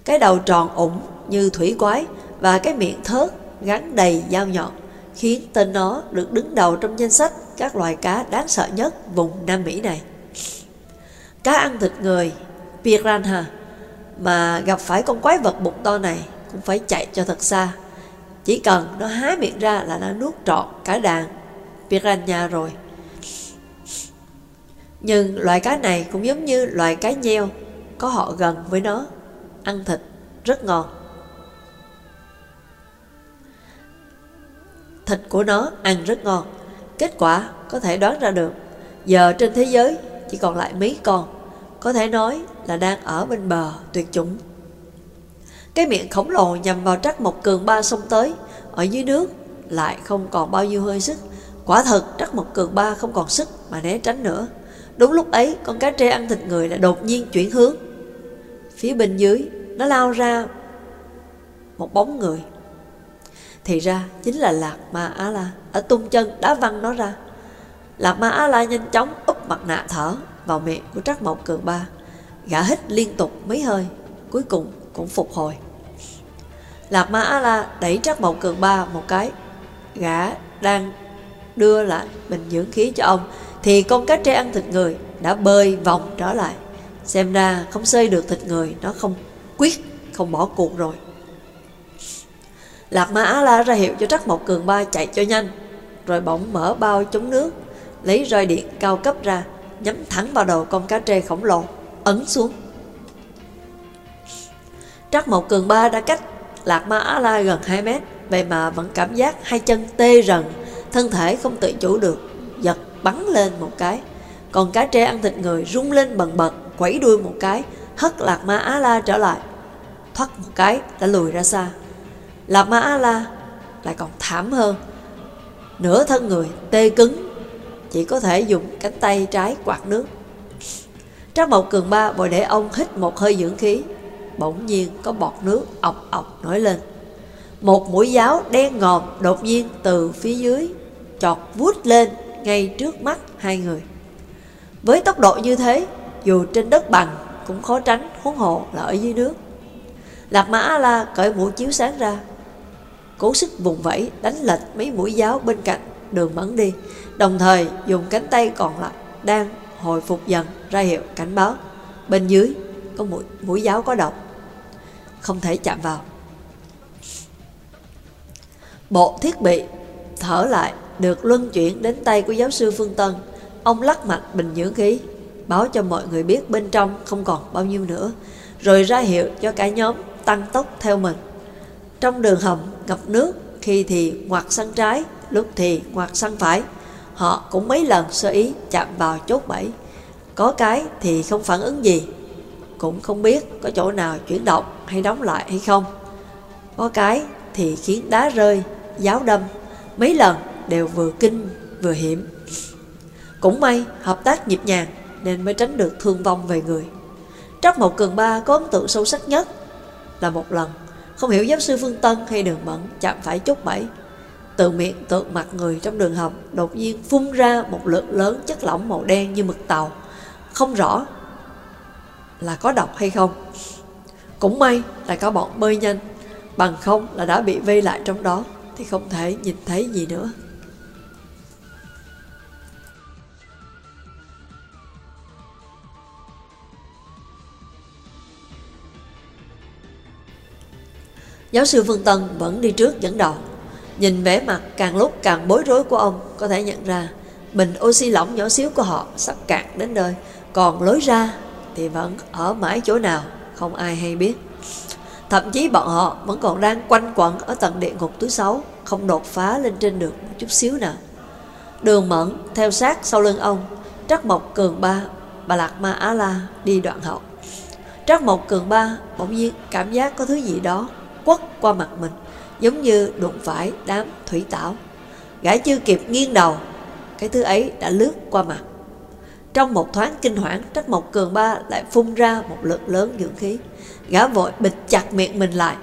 Cái đầu tròn ủng như thủy quái Và cái miệng thớt gắn đầy dao nhọn Khiến tên nó được đứng đầu trong danh sách Các loài cá đáng sợ nhất vùng Nam Mỹ này. Cá ăn thịt người, Piranha, Mà gặp phải con quái vật bụng to này Cũng phải chạy cho thật xa. Chỉ cần nó há miệng ra là nó nuốt trọn cả đàn Piranha rồi. Nhưng loại cá này cũng giống như loài cá nheo, Có họ gần với nó. Ăn thịt, rất ngon. Thịt của nó ăn rất ngon, Kết quả có thể đoán ra được. Giờ trên thế giới, chỉ còn lại mấy con, Có thể nói là đang ở bên bờ tuyệt chủng. Cái miệng khổng lồ nhằm vào trắc một cường ba sông tới, Ở dưới nước lại không còn bao nhiêu hơi sức. Quả thật, trắc một cường ba không còn sức mà né tránh nữa. Đúng lúc ấy con cá trê ăn thịt người lại đột nhiên chuyển hướng Phía bên dưới nó lao ra một bóng người Thì ra chính là Lạc Ma Á La Ở tung chân đá văng nó ra Lạc Ma Á La nhanh chóng úp mặt nạ thở vào miệng của Trắc mộng Cường Ba. Gã hít liên tục mấy hơi, cuối cùng cũng phục hồi. Lạc Ma Á La đẩy Trắc mộng Cường Ba một cái. Gã đang đưa lại bình dưỡng khí cho ông thì con cá tre ăn thịt người đã bơi vòng trở lại. Xem ra không xơi được thịt người nó không quyết, không bỏ cuộc rồi. Lạc Ma Á La ra hiệu cho Trắc Mộc Cường Ba chạy cho nhanh, rồi bỗng mở bao chống nước lấy roi điện cao cấp ra, nhắm thẳng vào đầu con cá tre khổng lồ, ấn xuống. Trắc Mộc Cường Ba đã cách Lạc Ma Á La gần 2 mét, vậy mà vẫn cảm giác hai chân tê rần, thân thể không tự chủ được, giật bắn lên một cái. Còn cá tre ăn thịt người rung lên bần bật, quẩy đuôi một cái, hất Lạc Ma Á La trở lại. Thoát một cái đã lùi ra xa. Lạc Ma Á La lại còn thảm hơn. Nửa thân người tê cứng chỉ có thể dùng cánh tay trái quạt nước. Trác Mộc Cường Ba bồi để ông hít một hơi dưỡng khí, bỗng nhiên có bọt nước ọc ọc nổi lên. Một mũi giáo đen ngòm đột nhiên từ phía dưới chọt vút lên ngay trước mắt hai người. Với tốc độ như thế, dù trên đất bằng cũng khó tránh huống hộ là ở dưới nước. Lạc Mã A-La cởi mũi chiếu sáng ra, cố sức vùng vẫy đánh lệch mấy mũi giáo bên cạnh đường bắn đi, đồng thời dùng cánh tay còn lại đang hồi phục dần ra hiệu cảnh báo. Bên dưới có mũi, mũi giáo có độc, không thể chạm vào. Bộ thiết bị thở lại được luân chuyển đến tay của giáo sư Phương Tân. Ông lắc mặt bình dưỡng khí, báo cho mọi người biết bên trong không còn bao nhiêu nữa, rồi ra hiệu cho cả nhóm tăng tốc theo mình. Trong đường hầm ngập nước, khi thì ngoặt sang trái, lúc thì ngoặt sang phải. Họ cũng mấy lần sơ ý chạm vào chốt bẫy. Có cái thì không phản ứng gì, cũng không biết có chỗ nào chuyển động hay đóng lại hay không. Có cái thì khiến đá rơi, giáo đâm, mấy lần đều vừa kinh vừa hiểm. Cũng may hợp tác nhịp nhàng nên mới tránh được thương vong về người. Trong một cường ba có ấn tượng sâu sắc nhất là một lần không hiểu giáo sư Phương Tân hay đường mẫn chạm phải chốt bẫy từ miệng tượng mặt người trong đường hầm đột nhiên phun ra một lượng lớn chất lỏng màu đen như mực tàu. Không rõ là có độc hay không. Cũng may là có bọn bơi nhanh, Bằng không là đã bị vây lại trong đó Thì không thể nhìn thấy gì nữa Giáo sư Phương Tân vẫn đi trước dẫn đầu. Nhìn vẻ mặt càng lúc càng bối rối của ông, Có thể nhận ra Bình oxy lỏng nhỏ xíu của họ sắp cạn đến nơi, Còn lối ra thì vẫn ở mãi chỗ nào, Không ai hay biết. Thậm chí bọn họ vẫn còn đang quanh quẩn Ở tầng địa ngục thứ sáu, Không đột phá lên trên được một chút xíu nào. Đường mẫn, theo sát sau lưng ông Trắc Mộc Cường Ba, Bà Lạc Ma Á La đi đoạn hậu. Trắc Mộc Cường Ba bỗng nhiên cảm giác có thứ gì đó quất qua mặt mình, giống như đụng phải đám thủy tảo. Gã chưa kịp nghiêng đầu, cái thứ ấy đã lướt qua mặt. Trong một thoáng kinh hoảng trắc mộc cường ba lại phun ra một lượng lớn dưỡng khí. Gã vội bịt chặt miệng mình lại.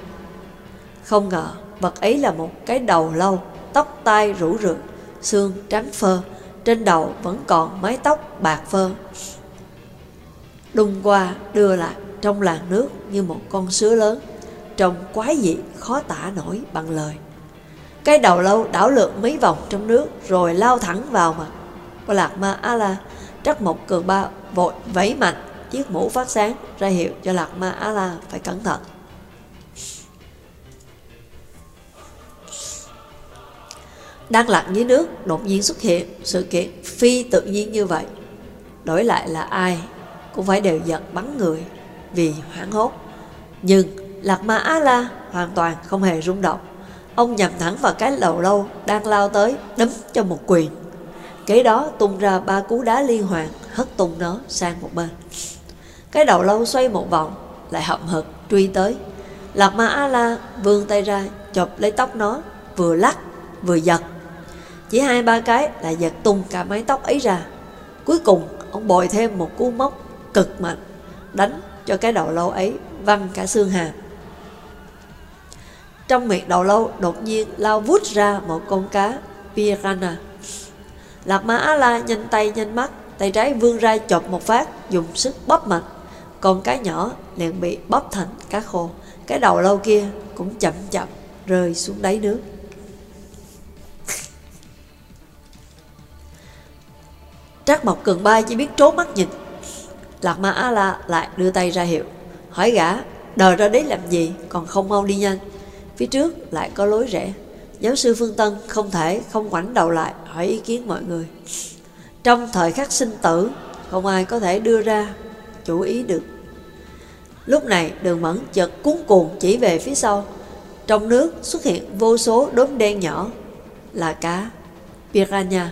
Không ngờ, vật ấy là một cái đầu lâu, tóc tai rủ rượi, xương trắng phơ, trên đầu vẫn còn mái tóc bạc phơ. Đung qua đưa lại trong làn nước như một con sứa lớn trông quái dị, khó tả nổi bằng lời. Cái đầu lâu đảo lượn mấy vòng trong nước rồi lao thẳng vào mặt. Và lạc ma a la trắc một cường ba vội vẫy mạnh, chiếc mũ phát sáng ra hiệu cho lạc ma a la phải cẩn thận. Đang lặn dưới nước, đột nhiên xuất hiện sự kiện phi tự nhiên như vậy. Đổi lại là ai cũng phải đều giật bắn người vì hoảng hốt. Nhưng Lạc Ma Á La hoàn toàn không hề rung động. Ông nhằm thẳng vào cái lầu lâu đang lao tới, đấm cho một quyền. Kế đó tung ra ba cú đá liên hoàn, hất tung nó sang một bên. Cái đầu lâu xoay một vòng, lại hậm hực truy tới. Lạc Ma Á La vươn tay ra, chộp lấy tóc nó, vừa lắc, vừa giật. Chỉ hai ba cái là giật tung cả mái tóc ấy ra. Cuối cùng, ông bồi thêm một cú móc cực mạnh, đánh cho cái đầu lâu ấy văng cả xương hàm. Trong miệng đầu lâu đột nhiên lao vút ra một con cá piranha. Lạc Ma Á La nhanh tay nhanh mắt, tay trái vươn ra chộp một phát, dùng sức bóp mạnh. Con cá nhỏ liền bị bóp thành cá khô. Cái đầu lâu kia cũng chậm chậm rơi xuống đáy nước. Trác Mộc Cường Ba chỉ biết trốn mắt nhìn. Lạc Ma Á La lại đưa tay ra hiệu, hỏi gã, đờ ra đấy làm gì, còn không mau đi nhanh. Phía trước lại có lối rẽ. Giáo sư Phương Tân không thể không ngoảnh đầu lại, hỏi ý kiến mọi người. Trong thời khắc sinh tử, Không ai có thể đưa ra chủ ý được. Lúc này đường mẫn chợt cuốn cuồng chỉ về phía sau. Trong nước xuất hiện vô số đốm đen nhỏ, Là cá Piranha.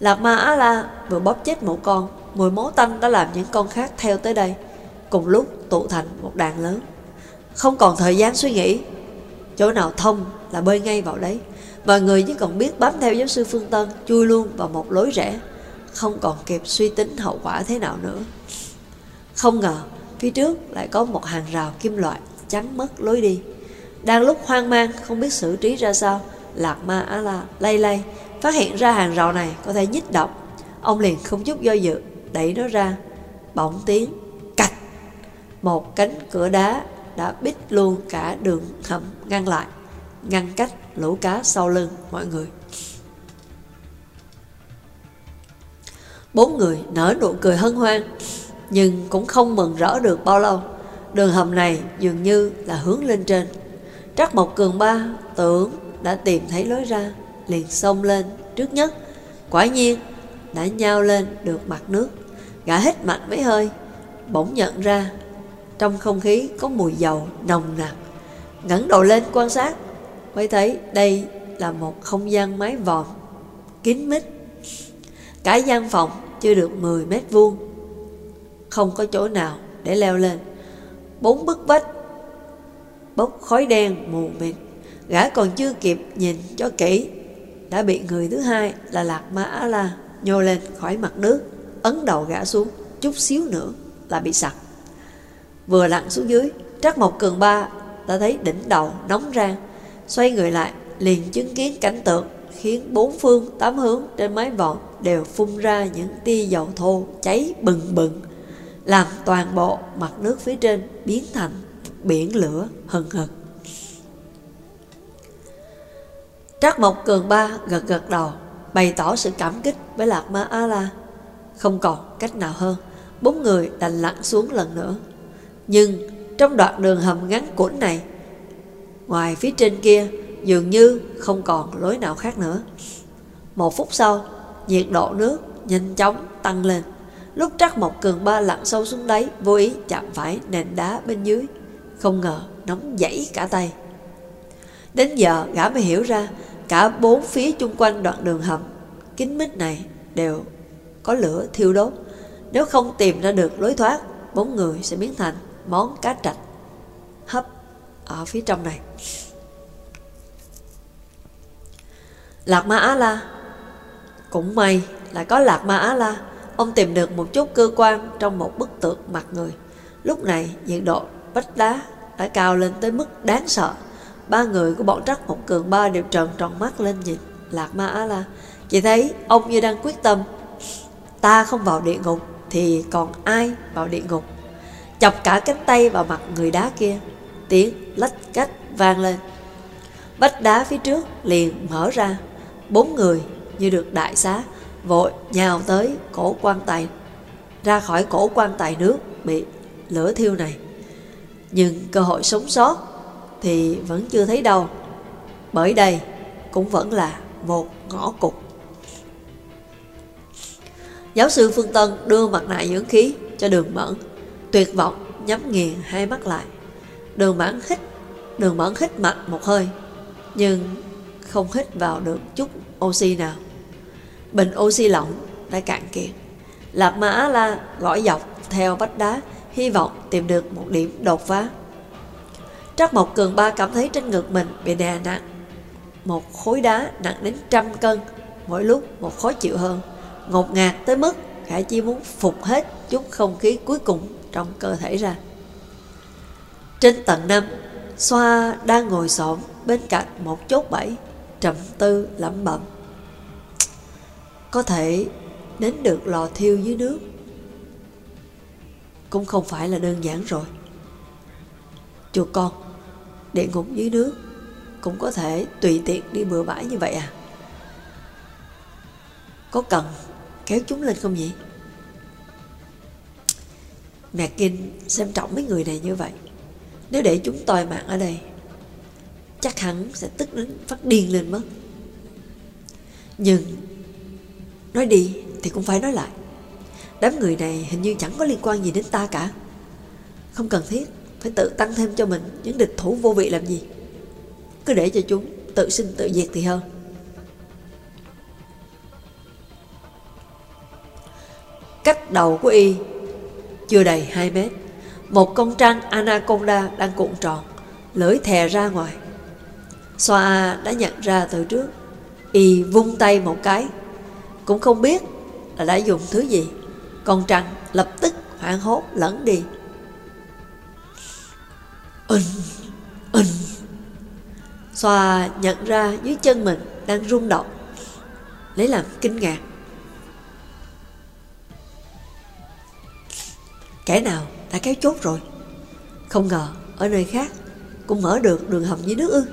Lạc ma Á La vừa bóp chết một con Mùi máu tanh đã làm những con khác theo tới đây. Cùng lúc tụ thành một đàn lớn không còn thời gian suy nghĩ. Chỗ nào thông là bơi ngay vào đấy. Mọi người chỉ còn biết bám theo giáo sư Phương Tân, Chui luôn vào một lối rẽ. Không còn kịp suy tính hậu quả thế nào nữa. Không ngờ, Phía trước lại có một hàng rào kim loại Chắn mất lối đi. Đang lúc hoang mang, không biết xử trí ra sao, Lạc ma á la lay lay, Phát hiện ra hàng rào này có thể nhích động. Ông liền không chút do dự, Đẩy nó ra. Bỗng tiếng cạch! Một cánh cửa đá đã bít luôn cả đường hầm ngăn lại, ngăn cách lũ cá sau lưng mọi người. Bốn người nở nụ cười hân hoan, nhưng cũng không mừng rỡ được bao lâu. Đường hầm này dường như là hướng lên trên. Trắc Mộc Cường Ba tưởng đã tìm thấy lối ra, liền xông lên trước nhất. Quả nhiên đã nhao lên được mặt nước. Gã hít mạnh mấy hơi, bỗng nhận ra trong không khí có mùi dầu nồng nặc. Ngẩng đầu lên quan sát, mới thấy đây là một không gian mái vòm, kín mít. Cả gian phòng chưa được 10 mét vuông, không có chỗ nào để leo lên. Bốn bức vách, bốc khói đen mù mịt. Gã còn chưa kịp nhìn cho kỹ, đã bị người thứ hai là lạc ma á la nhô lên khỏi mặt nước, ấn đầu gã xuống chút xíu nữa là bị sặc. Vừa lặn xuống dưới, Trắc một Cường Ba ta thấy đỉnh đầu nóng rang, xoay người lại, liền chứng kiến cảnh tượng khiến bốn phương tám hướng trên mái vọt đều phun ra những tia dầu thô cháy bừng bừng, làm toàn bộ mặt nước phía trên biến thành biển lửa hừng hực. trắc Mộc Cường Ba gật gật đầu, bày tỏ sự cảm kích với Lạc Ma A-La. Không còn cách nào hơn, bốn người đành lặn xuống lần nữa, nhưng trong đoạn đường hầm ngắn cuốn này, ngoài phía trên kia dường như không còn lối nào khác nữa. Một phút sau, nhiệt độ nước nhanh chóng tăng lên. Lúc Trắc một Cường Ba lặn sâu xuống đáy, vô ý chạm phải nền đá bên dưới. Không ngờ nóng dãy cả tay. Đến giờ gã mới hiểu ra cả bốn phía chung quanh đoạn đường hầm kín mít này đều có lửa thiêu đốt. Nếu không tìm ra được lối thoát, bốn người sẽ biến thành món cá trạch hấp ở phía trong này. Lạc Ma Á La, Cũng may là có Lạc Ma Á La. Ông tìm được một chút cơ quan trong một bức tượng mặt người. Lúc này, nhiệt độ vách đá đã cao lên tới mức đáng sợ. Ba người của bọn trắc một cường ba đều trợn tròn mắt lên nhìn Lạc Ma Á La. Chỉ thấy ông như đang quyết tâm, Ta không vào địa ngục Thì còn ai vào địa ngục? Chọc cả cánh tay vào mặt người đá kia. Tiếng lách cách vang lên. Vách đá phía trước liền mở ra. Bốn người như được đại xá, Vội nhào tới cổ quan tài. Ra khỏi cổ quan tài nước Bị lửa thiêu này. Nhưng cơ hội sống sót Thì vẫn chưa thấy đâu. Bởi đây cũng vẫn là một ngõ cục Giáo sư Phương Tân đưa mặt nạ dưỡng khí cho đường mẫn. Tuyệt vọng nhắm nghiền hai mắt lại Đường mẫn hít Đường mẫn hít mạnh một hơi Nhưng không hít vào được chút oxy nào. Bình oxy lỏng đã cạn kiệt. Lạc Mã La gõ dọc theo vách đá, hy vọng tìm được một điểm đột phá. Trắc Mộc Cường Ba cảm thấy trên ngực mình bị đè nặng. Một khối đá nặng đến trăm cân, mỗi lúc một khó chịu hơn. Ngột ngạt tới mức Khải chi muốn phục hết chút không khí cuối cùng trong cơ thể ra. Trên tầng năm, Xoa đang ngồi xổm bên cạnh một chốt bẫy trầm tư lẩm bẩm. Có thể đến được lò thiêu dưới nước. Cũng không phải là đơn giản rồi. Chùa con địa ngục dưới nước cũng có thể tùy tiện đi bừa bãi như vậy à? Có cần kéo chúng lên không vậy mẹ kinh xem trọng mấy người này như vậy. Nếu để chúng tôi mạng ở đây, chắc hắn sẽ tức đến phát điên lên mất. Nhưng, nói đi thì cũng phải nói lại. Đám người này hình như chẳng có liên quan gì đến ta cả. Không cần thiết, phải tự tăng thêm cho mình những địch thủ vô vị làm gì. Cứ để cho chúng tự sinh tự diệt thì hơn. Cách đầu của y chưa đầy 2 mét một con trăng anaconda đang cuộn tròn lưỡi thè ra ngoài. Xoa đã nhận ra từ trước Y vung tay một cái. Cũng không biết là đã dùng thứ gì Con trăng lập tức hoảng hốt lẫn đi. Ừm, ừm. Xoa nhận ra dưới chân mình đang rung động Lấy làm kinh ngạc. Kẻ nào đã kéo chốt rồi? Không ngờ, ở nơi khác Cũng mở được đường hầm dưới nước ư?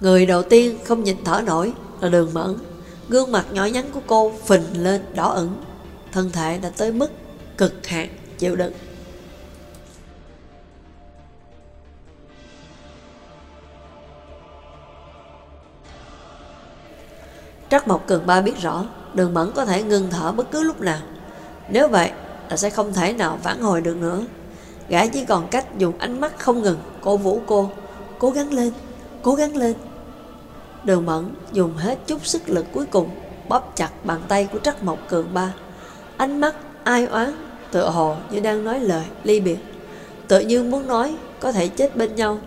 Người đầu tiên không nhìn thở nổi là đường mẫn. Gương mặt nhỏ nhắn của cô phình lên đỏ ửng. Thân thể đã tới mức cực hạn chịu đựng. Trắc Mộc Cường Ba biết rõ Đường Mẫn có thể ngưng thở bất cứ lúc nào. Nếu vậy là sẽ không thể nào vãn hồi được nữa Gã chỉ còn cách dùng ánh mắt không ngừng Cổ vũ cô Cố gắng lên Cố gắng lên Đường Mẫn dùng hết chút sức lực cuối cùng bóp chặt bàn tay của Trắc Mộc Cường Ba. Ánh mắt ai oán, tựa hồ như đang nói lời ly biệt. Tự như muốn nói có thể chết bên nhau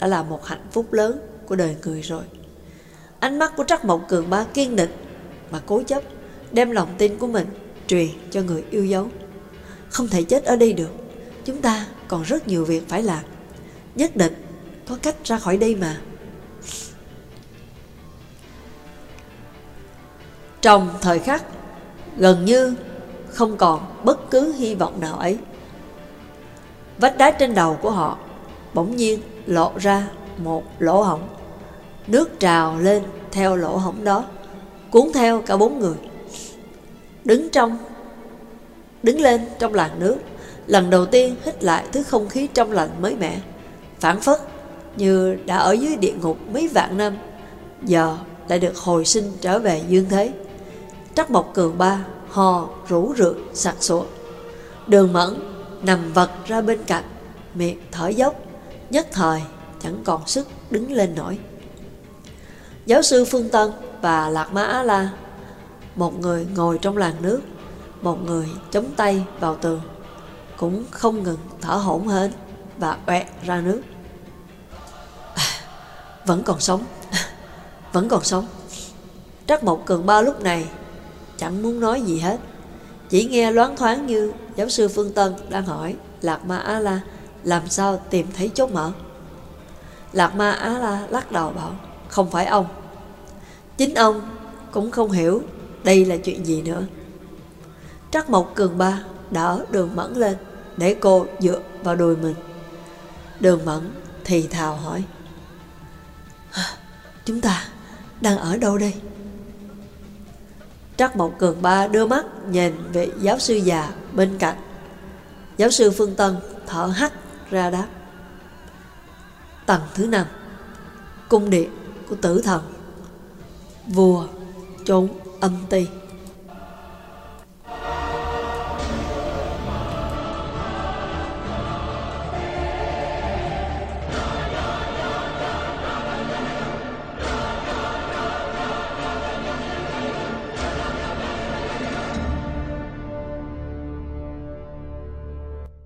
đã là một hạnh phúc lớn của đời người rồi. Ánh mắt của Trắc Mộc Cường Ba kiên định mà cố chấp đem lòng tin của mình truyền cho người yêu dấu. Không thể chết ở đây được. Chúng ta còn rất nhiều việc phải làm. Nhất định có cách ra khỏi đây mà. Trong thời khắc gần như không còn bất cứ hy vọng nào ấy. Vách đá trên đầu của họ bỗng nhiên lộ ra một lỗ hổng. Nước trào lên theo lỗ hổng đó, cuốn theo cả bốn người. Đứng trong, đứng lên trong làn nước, lần đầu tiên hít lại thứ không khí trong lành mới mẻ, phản phất như đã ở dưới địa ngục mấy vạn năm, giờ lại được hồi sinh trở về dương thế. Trắc Mộc Cường Ba hò rủ rượi sặc sụa. Đường Mẫn nằm vật ra bên cạnh, miệng thở dốc, nhất thời chẳng còn sức đứng lên nổi. Giáo sư Phương Tân và Lạc Ma Á La, một người ngồi trong làn nước, một người chống tay vào tường, cũng không ngừng thở hổn hển và quẹt ra nước. À, vẫn còn sống, vẫn còn sống. Trắc một Cường Ba lúc này chẳng muốn nói gì hết, chỉ nghe loáng thoáng như giáo sư Phương Tân đang hỏi Lạc Ma Á La làm sao tìm thấy chốt mở. Lạc Ma Á La lắc đầu bảo, không phải ông. Chính ông cũng không hiểu đây là chuyện gì nữa. Trắc Mộc Cường Ba đỡ đường mẫn lên để cô dựa vào đùi mình. Đường mẫn thì thào hỏi, Chúng ta đang ở đâu đây? Trắc Mộc Cường Ba đưa mắt nhìn về giáo sư già bên cạnh. Giáo sư Phương Tân thở hắt ra đáp. Tầng thứ năm Cung điện của tử thần Vua trốn âm ti